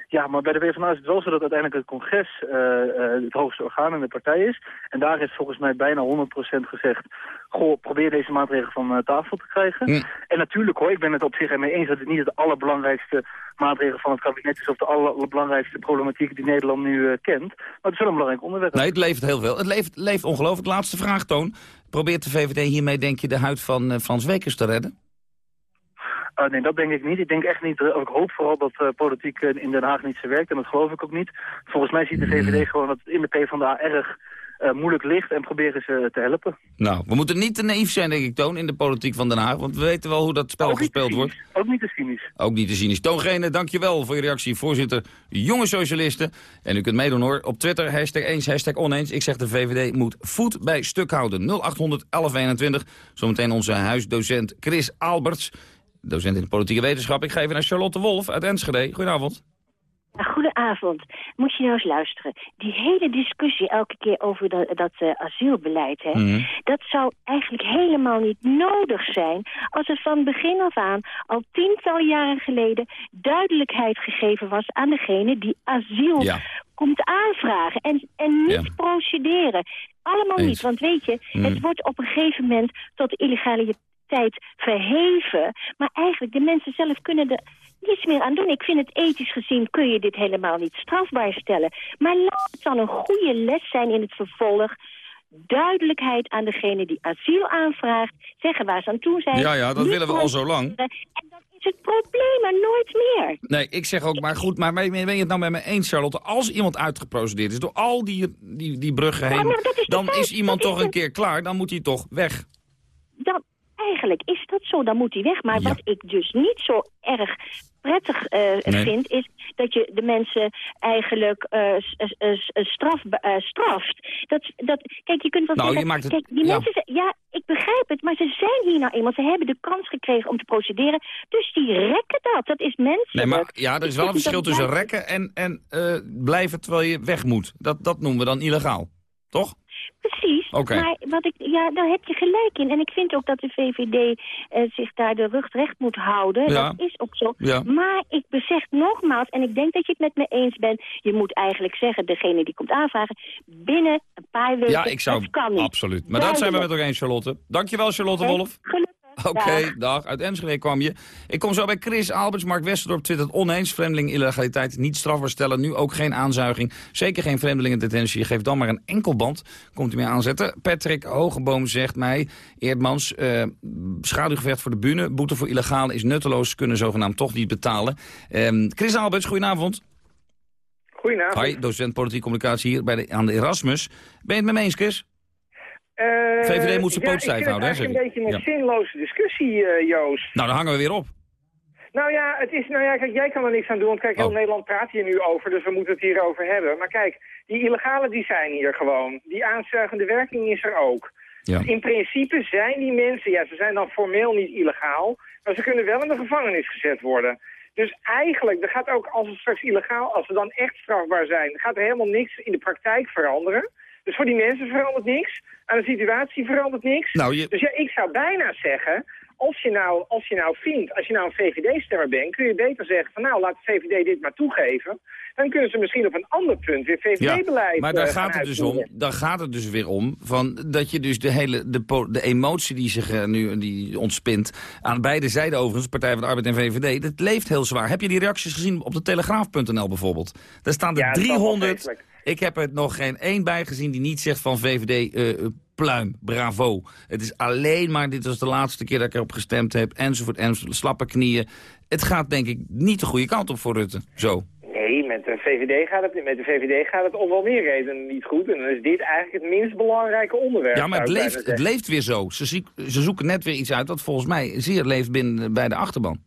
Ja, maar bij de PvdA is het wel zo dat uiteindelijk het congres eh, eh, het hoogste orgaan in de partij is. En daar heeft volgens mij bijna 100% gezegd... goh, probeer deze maatregelen van eh, tafel te krijgen. Hm. En natuurlijk hoor, ik ben het op zich ermee eens... dat het niet het allerbelangrijkste maatregel van het kabinet is... of de allerbelangrijkste problematiek die Nederland nu eh, kent. Maar het is wel een belangrijk onderwerp. Nee, het leeft heel veel. Het leeft, leeft ongelooflijk. Laatste vraag, Toon. Probeert de VVD hiermee, denk je, de huid van eh, Frans Wekers te redden? Uh, nee, dat denk ik niet. Ik denk echt niet. ik hoop vooral dat uh, politiek in Den Haag niet zo werkt. En dat geloof ik ook niet. Volgens mij ziet de VVD gewoon dat het in de PvdA erg uh, moeilijk ligt. En proberen ze te helpen. Nou, we moeten niet te naïef zijn, denk ik, Toon, in de politiek van Den Haag. Want we weten wel hoe dat spel gespeeld wordt. Ook niet te cynisch. Ook niet te cynisch. Toon Gene, dankjewel voor je reactie. Voorzitter Jonge Socialisten. En u kunt meedoen hoor. Op Twitter, hashtag eens, hashtag oneens. Ik zeg de VVD moet voet bij stuk houden. 0800 1121. Zometeen onze huisdocent Chris Alberts. Docent in de politieke wetenschap. Ik ga even naar Charlotte Wolf uit Enschede. Goedenavond. Goedenavond. Moet je nou eens luisteren. Die hele discussie elke keer over dat, dat uh, asielbeleid... Hè, Mhm. dat zou eigenlijk helemaal niet nodig zijn... als er van begin af aan, al tientallen jaren geleden... duidelijkheid gegeven was aan degene die asiel Ja. komt aanvragen. En, en niet Ja. procederen. Allemaal Eens. niet, want weet je... Mhm. het wordt op een gegeven moment tot illegaliteit verheven. Maar eigenlijk, de mensen zelf kunnen er niets meer aan doen. Ik vind het ethisch gezien kun je dit helemaal niet strafbaar stellen. Maar laat het dan een goede les zijn in het vervolg. Duidelijkheid aan degene die asiel aanvraagt. Zeggen waar ze aan toe zijn. Ja, ja, dat willen we al zo lang. En dan is het probleem er nooit meer. Nee, ik zeg ook, maar goed, maar ben je het nou met me eens, Charlotte? Als iemand uitgeprocedeerd is door al die, die, die bruggen heen, maar dat is dan is iemand Dat toch is een keer klaar, dan moet hij toch weg. Dan, eigenlijk is dat zo, dan moet hij weg. Maar Ja. wat ik dus niet zo erg prettig eh, Nee. vind... is dat je de mensen eigenlijk eh, s- straf, eh, straft. Dat, dat, kijk, je kunt wel Nou, zeggen... je maakt het- kijk, die ja. mensen... Ja, ik begrijp het, maar ze zijn hier nou eenmaal. Ze hebben de kans gekregen om te procederen. Dus die rekken dat. Dat is menselijk. Nee, maar ja, er is Ik wel een verschil tussen rekken en, en eh, blijven terwijl je weg moet. Dat, dat noemen we dan illegaal. Toch? Precies, maar wat ik, ja, daar heb je gelijk in. En ik vind ook dat de VVD eh, zich daar de rug recht moet houden. Ja. Dat is ook zo. Ja. Maar ik besef nogmaals, en ik denk dat je het met me eens bent... je moet eigenlijk zeggen, degene die komt aanvragen... binnen een paar weken, Ja, ik zou... dat kan niet. Absoluut. Maar dat zijn we met elkaar eens, Charlotte. Dankjewel, Charlotte Wolf. Gelukkig. Oké, Dag. dag. Uit Enschede kwam je. Ik kom zo bij Chris Alberts, Mark Westerdorp twittert oneens. Vreemdeling illegaliteit niet strafbaar stellen. Nu ook geen aanzuiging. Zeker geen vreemdelingendetentie. Geef dan maar een enkelband. Komt u mee aanzetten. Patrick Hogeboom zegt mij, Eerdmans, eh schaduwgevecht voor de bühne. Boete voor illegaal is nutteloos. Kunnen zogenaamd toch niet betalen. Ehm, Chris Alberts, goedenavond. Goedenavond. Hi, docent politieke communicatie hier bij de, aan de Erasmus. Ben je het met me eens, Chris? Eh, VVD moet zijn ja, poot stijf houden, hè, het je? een beetje een zinloze discussie, eh, Joost. Nou, dan hangen we weer op. Nou ja, het is, nou ja, kijk, jij kan er niks aan doen, want kijk, heel Nederland praat hier nu over, dus we moeten het hierover hebben. Maar kijk, die illegale die zijn hier gewoon. Die aanzuigende werking is er ook. Ja. In principe zijn die mensen, ja, ze zijn dan formeel niet illegaal, maar ze kunnen wel in de gevangenis gezet worden. Dus eigenlijk, er gaat ook, als het straks illegaal, als ze dan echt strafbaar zijn, gaat er helemaal niks in de praktijk veranderen. Dus voor die mensen verandert niks, aan de situatie verandert niks. Nou, je- Dus ja, ik zou bijna zeggen, als je nou, als je nou vindt, als je nou een VVD-stemmer bent, kun je beter zeggen van nou, laat de VVD dit maar toegeven. Dan kunnen ze misschien op een ander punt weer VVD-beleid maar daar eh, gaat, het dus om, daar gaat het dus weer om van dat je dus de hele de, de emotie die zich eh, nu die ontspint aan beide zijden overigens, Partij van de Arbeid en VVD, dat leeft heel zwaar. Heb je die reacties gezien op de Telegraaf.nl bijvoorbeeld? Daar staan er Ja, dat is wel 300. vreselijk. Ik heb er nog geen één bij gezien die niet zegt van VVD eh, pluim, bravo. Het is alleen maar, dit was de laatste keer dat ik erop gestemd heb, enzovoort, enzovoort, slappe knieën. Het gaat denk ik niet de goede kant op voor Rutte. Zo. Nee, met de VVD gaat het, met de VVD gaat het om wel meer redenen niet goed. En dan is dit eigenlijk het minst belangrijke onderwerp. Ja, maar het leeft, het leeft weer zo. Ze, ze zoeken net weer iets uit wat volgens mij zeer leeft binnen bij de achterban.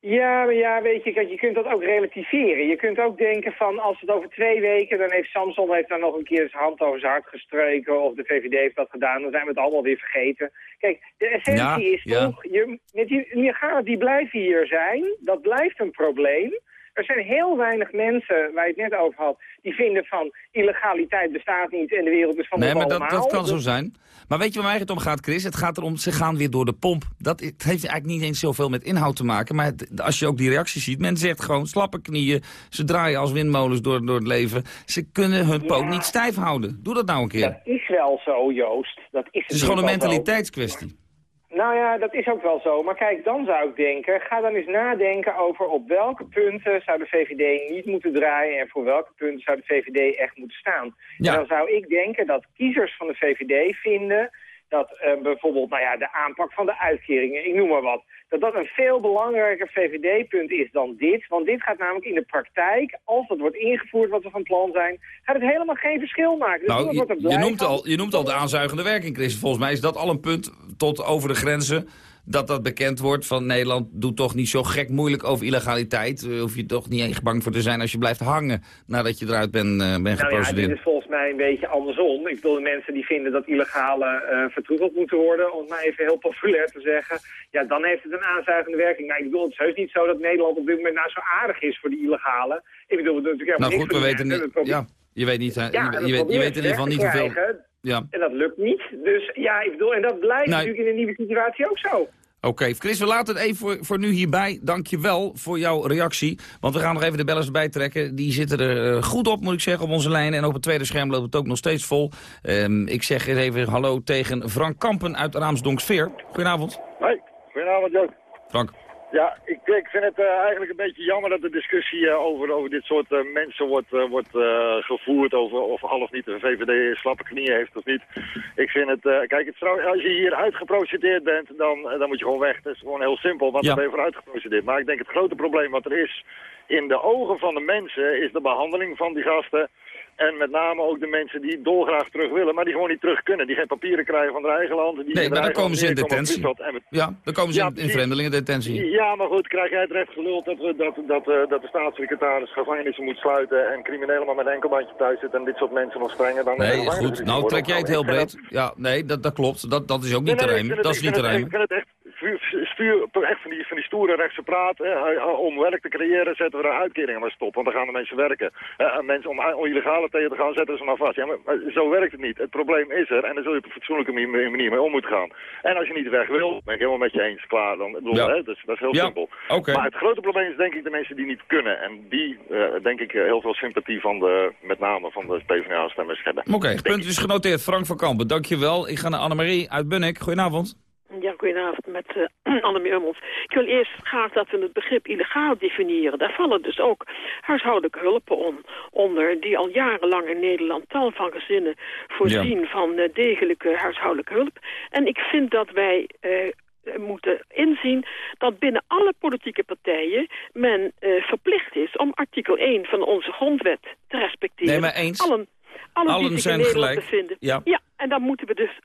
Ja, maar ja, weet je, kijk, je kunt dat ook relativeren. Je kunt ook denken van, als het over twee weken, dan heeft Samson heeft dan nog een keer zijn hand over zijn hart gestreken, of de VVD heeft dat gedaan, dan zijn we het allemaal weer vergeten. Kijk, de essentie Ja, is ja. toch, je, met die illegalen die blijven hier zijn, dat blijft een probleem. Er zijn heel weinig mensen, waar je het net over had, die vinden van illegaliteit bestaat niet en de wereld is van Nee, maar dat, kan zo Dus- zijn. Maar weet je waar mij het om gaat, Chris? Het gaat erom, ze gaan weer door de pomp. Dat het heeft eigenlijk niet eens zoveel met inhoud te maken. Maar het- als je ook die reacties ziet, men zegt gewoon slappe knieën. Ze draaien als windmolens door, door het leven. Ze kunnen hun poot niet stijf houden. Doe dat nou een keer. Dat is wel zo, Joost. Dat is het is gewoon een zo. mentaliteitskwestie. Nou ja, dat is ook wel zo. Maar kijk, dan zou ik denken, ga dan eens nadenken over op welke punten zou de VVD niet moeten draaien en voor welke punten zou de VVD echt moeten staan. Ja. En dan zou ik denken dat kiezers van de VVD vinden dat eh, bijvoorbeeld nou ja, de aanpak van de uitkeringen, ik noem maar wat, dat dat een veel belangrijker VVD-punt is dan dit. Want dit gaat namelijk in de praktijk, als dat wordt ingevoerd wat we van plan zijn, gaat het helemaal geen verschil maken. Dus Nou, je, noemt al, je noemt al de aanzuigende werking, Chris. Volgens mij is dat al een punt tot over de grenzen... dat dat bekend wordt van Nederland doet toch niet zo gek moeilijk over illegaliteit. Uh, hoef je toch niet eens bang voor te zijn als je blijft hangen... nadat je eruit bent, uh, bent Nou ja, geprocedeerd. dit is volgens mij een beetje andersom. Ik bedoel, de mensen die vinden dat illegale eh vertroeteld moeten worden, om het maar even heel populair te zeggen, ja, dan heeft het een aanzuigende werking. Nou, ik bedoel, het is heus niet zo dat Nederland op dit moment nou zo aardig is voor die illegale. Ik bedoel, we doen natuurlijk Nou helemaal goed, we weten niet... Ja, je weet niet, hè, Ja, je, weet, je proberen weet in ieder geval niet hoeveel... Ja. En dat lukt niet. Dus ja, ik bedoel, en dat blijft Nee. natuurlijk in de nieuwe situatie ook zo. Oké, Chris, we laten het even voor, voor nu hierbij. Dank je wel voor jouw reactie. Want we gaan nog even de bellers erbij trekken. Die zitten er eh, goed op, moet ik zeggen, op onze lijn. En op het tweede scherm loopt het ook nog steeds vol. Ehm, ik zeg even hallo tegen Frank Kampen uit Raamsdonksveer. Goedenavond. Hoi, goedenavond Joop. Frank. Ja, ik, ik vind het eh, eigenlijk een beetje jammer dat de discussie eh, over, over dit soort eh, mensen wordt, wordt gevoerd. Over of al of niet de VVD slappe knieën heeft of niet. Ik vind het, kijk, het, als je hier uitgeprocedeerd bent, dan, dan moet je gewoon weg. Dat is gewoon heel simpel, want Ja. dan ben je voor uitgeprocedeerd. Maar ik denk het grote probleem wat er is in de ogen van de mensen is de behandeling van die gasten. En met name ook de mensen die dolgraag terug willen, maar die gewoon niet terug kunnen. Die geen papieren krijgen van hun eigen land. Die Nee, maar dan komen ze in detentie. En Ja, dan komen ze Ja, in, in vreemdelingendetentie. ja, maar goed, krijg jij het recht geluld dat, we- dat, dat, eh, dat de staatssecretaris gevangenissen moet sluiten en criminelen maar met een enkelbandje thuis zitten en dit soort mensen nog strenger dan... Nee, goed. Nou, trek jij het heel breed. Ja, nee, dat, dat klopt. Dat, dat is ook niet Nee, nee, Dat is niet ik te vind het- rijmen. Ik vind het echt vuur- stuur, echt van die, van die stoere rechtse praat. Hè. Eh, Om werk te creëren zetten we de uitkeringen maar stop, want dan gaan de mensen werken. Eh, en mensen om, om illegale tegen te gaan zetten ze maar vast. Ja, maar, maar zo werkt het niet. Het probleem is er en daar zul je op een fatsoenlijke manier, mee om moeten gaan. En als je niet weg wil, ben ik helemaal met je eens. Klaar, dan, ik bedoel, Ja. hè, dat, is, dat is heel Ja, simpel. Maar het grote probleem is denk ik de mensen die niet kunnen. En die, eh, denk ik, eh, heel veel sympathie van de, met name van de PvdA-stemmers hebben. Oké, het punt is genoteerd. Frank van Kampen, dankjewel. Ik ga naar Annemarie uit Bunnik. Goedenavond. Ja, goedenavond met uh, Annemie Ummels. Ik wil eerst graag dat we het begrip illegaal definiëren. Daar vallen dus ook huishoudelijke hulpen on, onder... die al jarenlang in Nederland tal van gezinnen voorzien van uh, degelijke huishoudelijke hulp. En ik vind dat wij... Uh, moeten inzien dat binnen alle politieke partijen men uh, verplicht is om artikel 1 van onze grondwet te respecteren. Nee, maar eens. Allen, allen, zijn gelijk. Ja. ja, en dan moeten we dus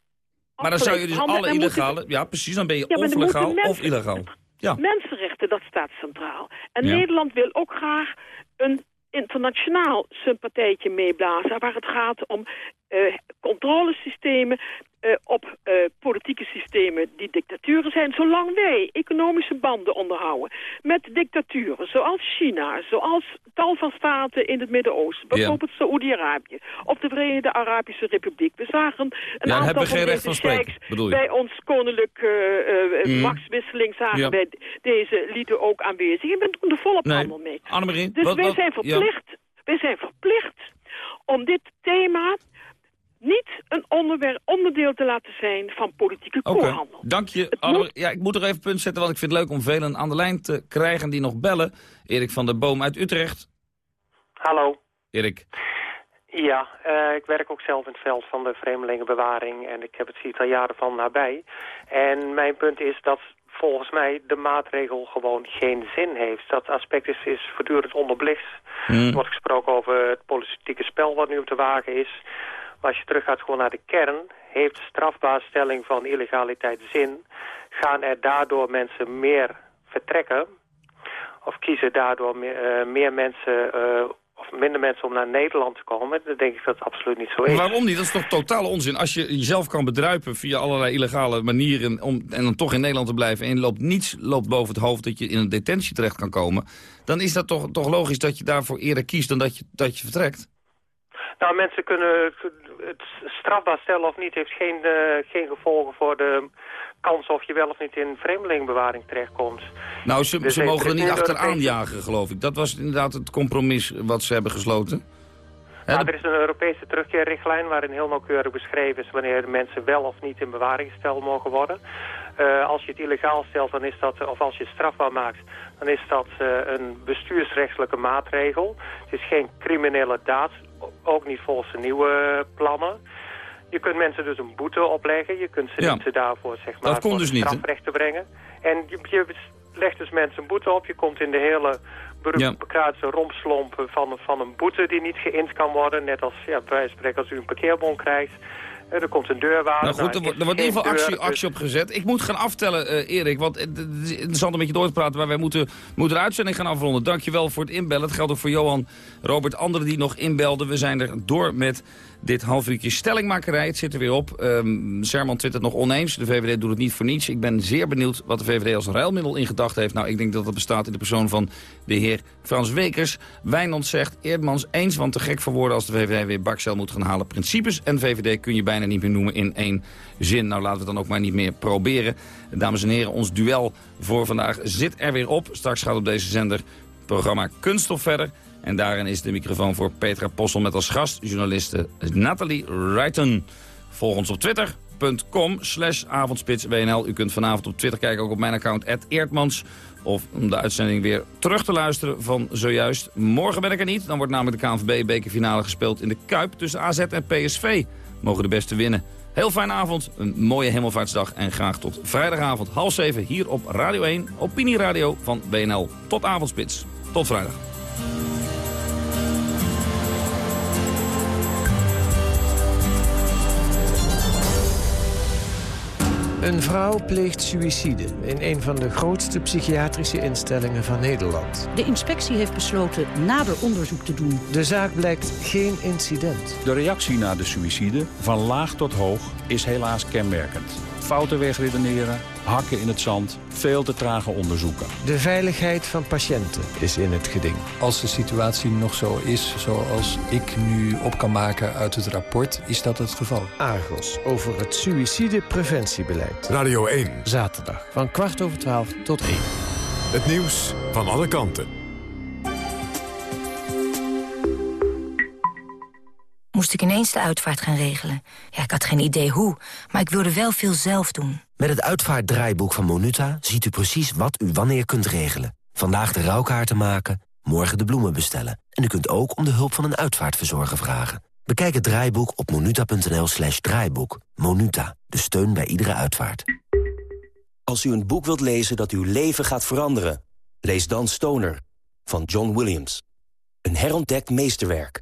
Maar dan zou je dus alle illegale... Ja, precies, dan ben je Ja, of legaal of illegaal. Ja. Mensenrechten, dat staat centraal. En Ja. Nederland wil ook graag een internationaal sympathijtje meeblazen... waar het gaat om eh, controlesystemen eh, op eh, politieke systemen die dictaturen zijn... zolang wij economische banden onderhouden met dictaturen zoals China... zoals tal van staten in het Midden-Oosten, Ja. bijvoorbeeld Saoedi-Arabië... of de Verenigde Arabische Republiek. We zagen een dan aantal hebben we geen van recht deze sheiks bij ons koninklijke eh, Mhm. machtswisseling zagen Ja. wij deze lieden ook aanwezig. Je bent er volop Nee. handel mee. Annemarie, Dus wat- wij wat- zijn ja. verplicht, wij zijn verplicht om dit thema niet een onderwerp, onderdeel te laten zijn van politieke Oké, koehandel. dank je. Ja, ik moet er even punt zetten, want ik vind het leuk om velen aan de lijn te krijgen die nog bellen. Erik van der Boom uit Utrecht. Hallo. Erik. Ja, eh, ik werk ook zelf in het veld van de vreemdelingenbewaring en ik heb het ziet al jaren van nabij. En mijn punt is dat volgens mij de maatregel gewoon geen zin heeft. Dat aspect is, is voortdurend onderbelicht. Hmm. Er wordt gesproken over het politieke spel wat nu op de wagen is. Maar als je teruggaat gewoon naar de kern, heeft strafbaarstelling van illegaliteit zin? Gaan er daardoor mensen meer vertrekken? Of kiezen daardoor meer, eh, meer mensen eh, of minder mensen om naar Nederland te komen? Dan denk ik dat het absoluut niet zo is. Waarom niet? Dat is toch totale onzin. Als je jezelf kan bedruipen via allerlei illegale manieren... Om, en dan toch in Nederland te blijven... en loopt niets loopt boven het hoofd dat je in een detentie terecht kan komen... dan is dat toch, toch logisch dat je daarvoor eerder kiest dan dat je, dat je vertrekt? Nou, mensen kunnen het strafbaar stellen of niet... heeft geen, eh, geen gevolgen voor de kans of je wel of niet in vreemdelingenbewaring terechtkomt. Nou, ze, Dus ze mogen er niet achteraan jagen, geloof ik. Dat was inderdaad het compromis wat ze hebben gesloten. Maar de- er is een Europese terugkeerrichtlijn waarin heel nauwkeurig beschreven is wanneer de mensen wel of niet in bewaring gesteld mogen worden. Eh, als je het illegaal stelt, dan is dat, of als je het strafbaar maakt, dan is dat eh, een bestuursrechtelijke maatregel. Het is geen criminele daad, ook niet volgens de nieuwe plannen. Je kunt mensen dus een boete opleggen, je kunt ze Ja. daarvoor zeg Dat maar, kon dus niet, strafrecht te brengen. En je, je legt dus mensen een boete op, je komt in de hele bureaucratische rompslomp van, van een boete die niet geïnd kan worden. Net als, ja, bij wijze van spreken als u een parkeerbon krijgt. Er komt een deurwaarder. Nou goed, er, wordt- in ieder geval actie, actie op gezet. Ik moet gaan aftellen, eh, Erik, want het het is interessant om met je door te praten... maar wij moeten, moeten de uitzending gaan afronden. Dankjewel voor het inbellen. Het geldt ook voor Johan, Robert, anderen die nog inbelden. We zijn er door met dit half uurtje stellingmakerij. Het zit er weer op. Ehm Serman twittert nog oneens. De VVD doet het niet voor niets. Ik ben zeer benieuwd wat de VVD als ruilmiddel in gedachten heeft. Nou, ik denk dat dat bestaat in de persoon van de heer Frans Wekers. Wijnand zegt Eerdmans eens, want te gek voor woorden als de VVD weer bakcel moet gaan halen. Principes en VVD kun je bijna niet meer noemen in één zin. Nou, laten we het dan ook maar niet meer proberen. Dames en heren, ons duel voor vandaag zit er weer op. Straks gaat op deze zender het programma Kunststof verder. En daarin is de microfoon voor Petra Possel met als gast journaliste Nathalie Wrighton. Volg ons op twitter.com slash avondspitswnl. U kunt vanavond op Twitter kijken, ook op mijn account Eertmans. Of om de uitzending weer terug te luisteren van zojuist. Morgen ben ik er niet. Dan wordt namelijk de KNVB-bekerfinale gespeeld in de Kuip tussen AZ en PSV. Mogen de beste winnen. Heel fijne avond, een mooie hemelvaartsdag en graag tot vrijdagavond half zeven hier op Radio 1, opinieradio van WNL. Tot avondspits. Tot vrijdag. Een vrouw pleegt suïcide in een van de grootste psychiatrische instellingen van Nederland. De inspectie heeft besloten nader onderzoek te doen. De zaak blijkt geen incident. De reactie na de suïcide, van laag tot hoog, is helaas kenmerkend. Fouten wegredeneren, hakken in het zand, veel te trage onderzoeken. De veiligheid van patiënten is in het geding. Als de situatie nog zo is zoals ik nu op kan maken uit het rapport, is dat het geval. Argos over het suïcidepreventiebeleid. Radio 1. Zaterdag van kwart over twaalf tot één. Het nieuws van alle kanten. Moest ik ineens de uitvaart gaan regelen. Ja, ik had geen idee hoe, maar ik wilde wel veel zelf doen. Met het uitvaartdraaiboek van Monuta ziet u precies wat u wanneer kunt regelen. Vandaag de rouwkaarten maken, morgen de bloemen bestellen. En u kunt ook om de hulp van een uitvaartverzorger vragen. Bekijk het draaiboek op monuta.nl slash draaiboek. Monuta, de steun bij iedere uitvaart. Als u een boek wilt lezen dat uw leven gaat veranderen... lees dan Stoner van John Williams. Een herontdekt meesterwerk.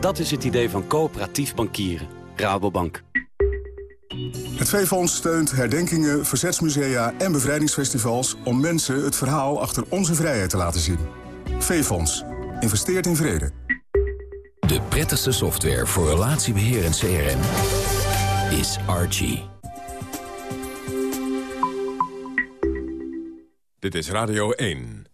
Dat is het idee van coöperatief bankieren. Rabobank. Het V-Fonds steunt herdenkingen, verzetsmusea en bevrijdingsfestivals... om mensen het verhaal achter onze vrijheid te laten zien. V-Fonds. Investeert in vrede. De prettigste software voor relatiebeheer en CRM is Archie. Dit is Radio 1.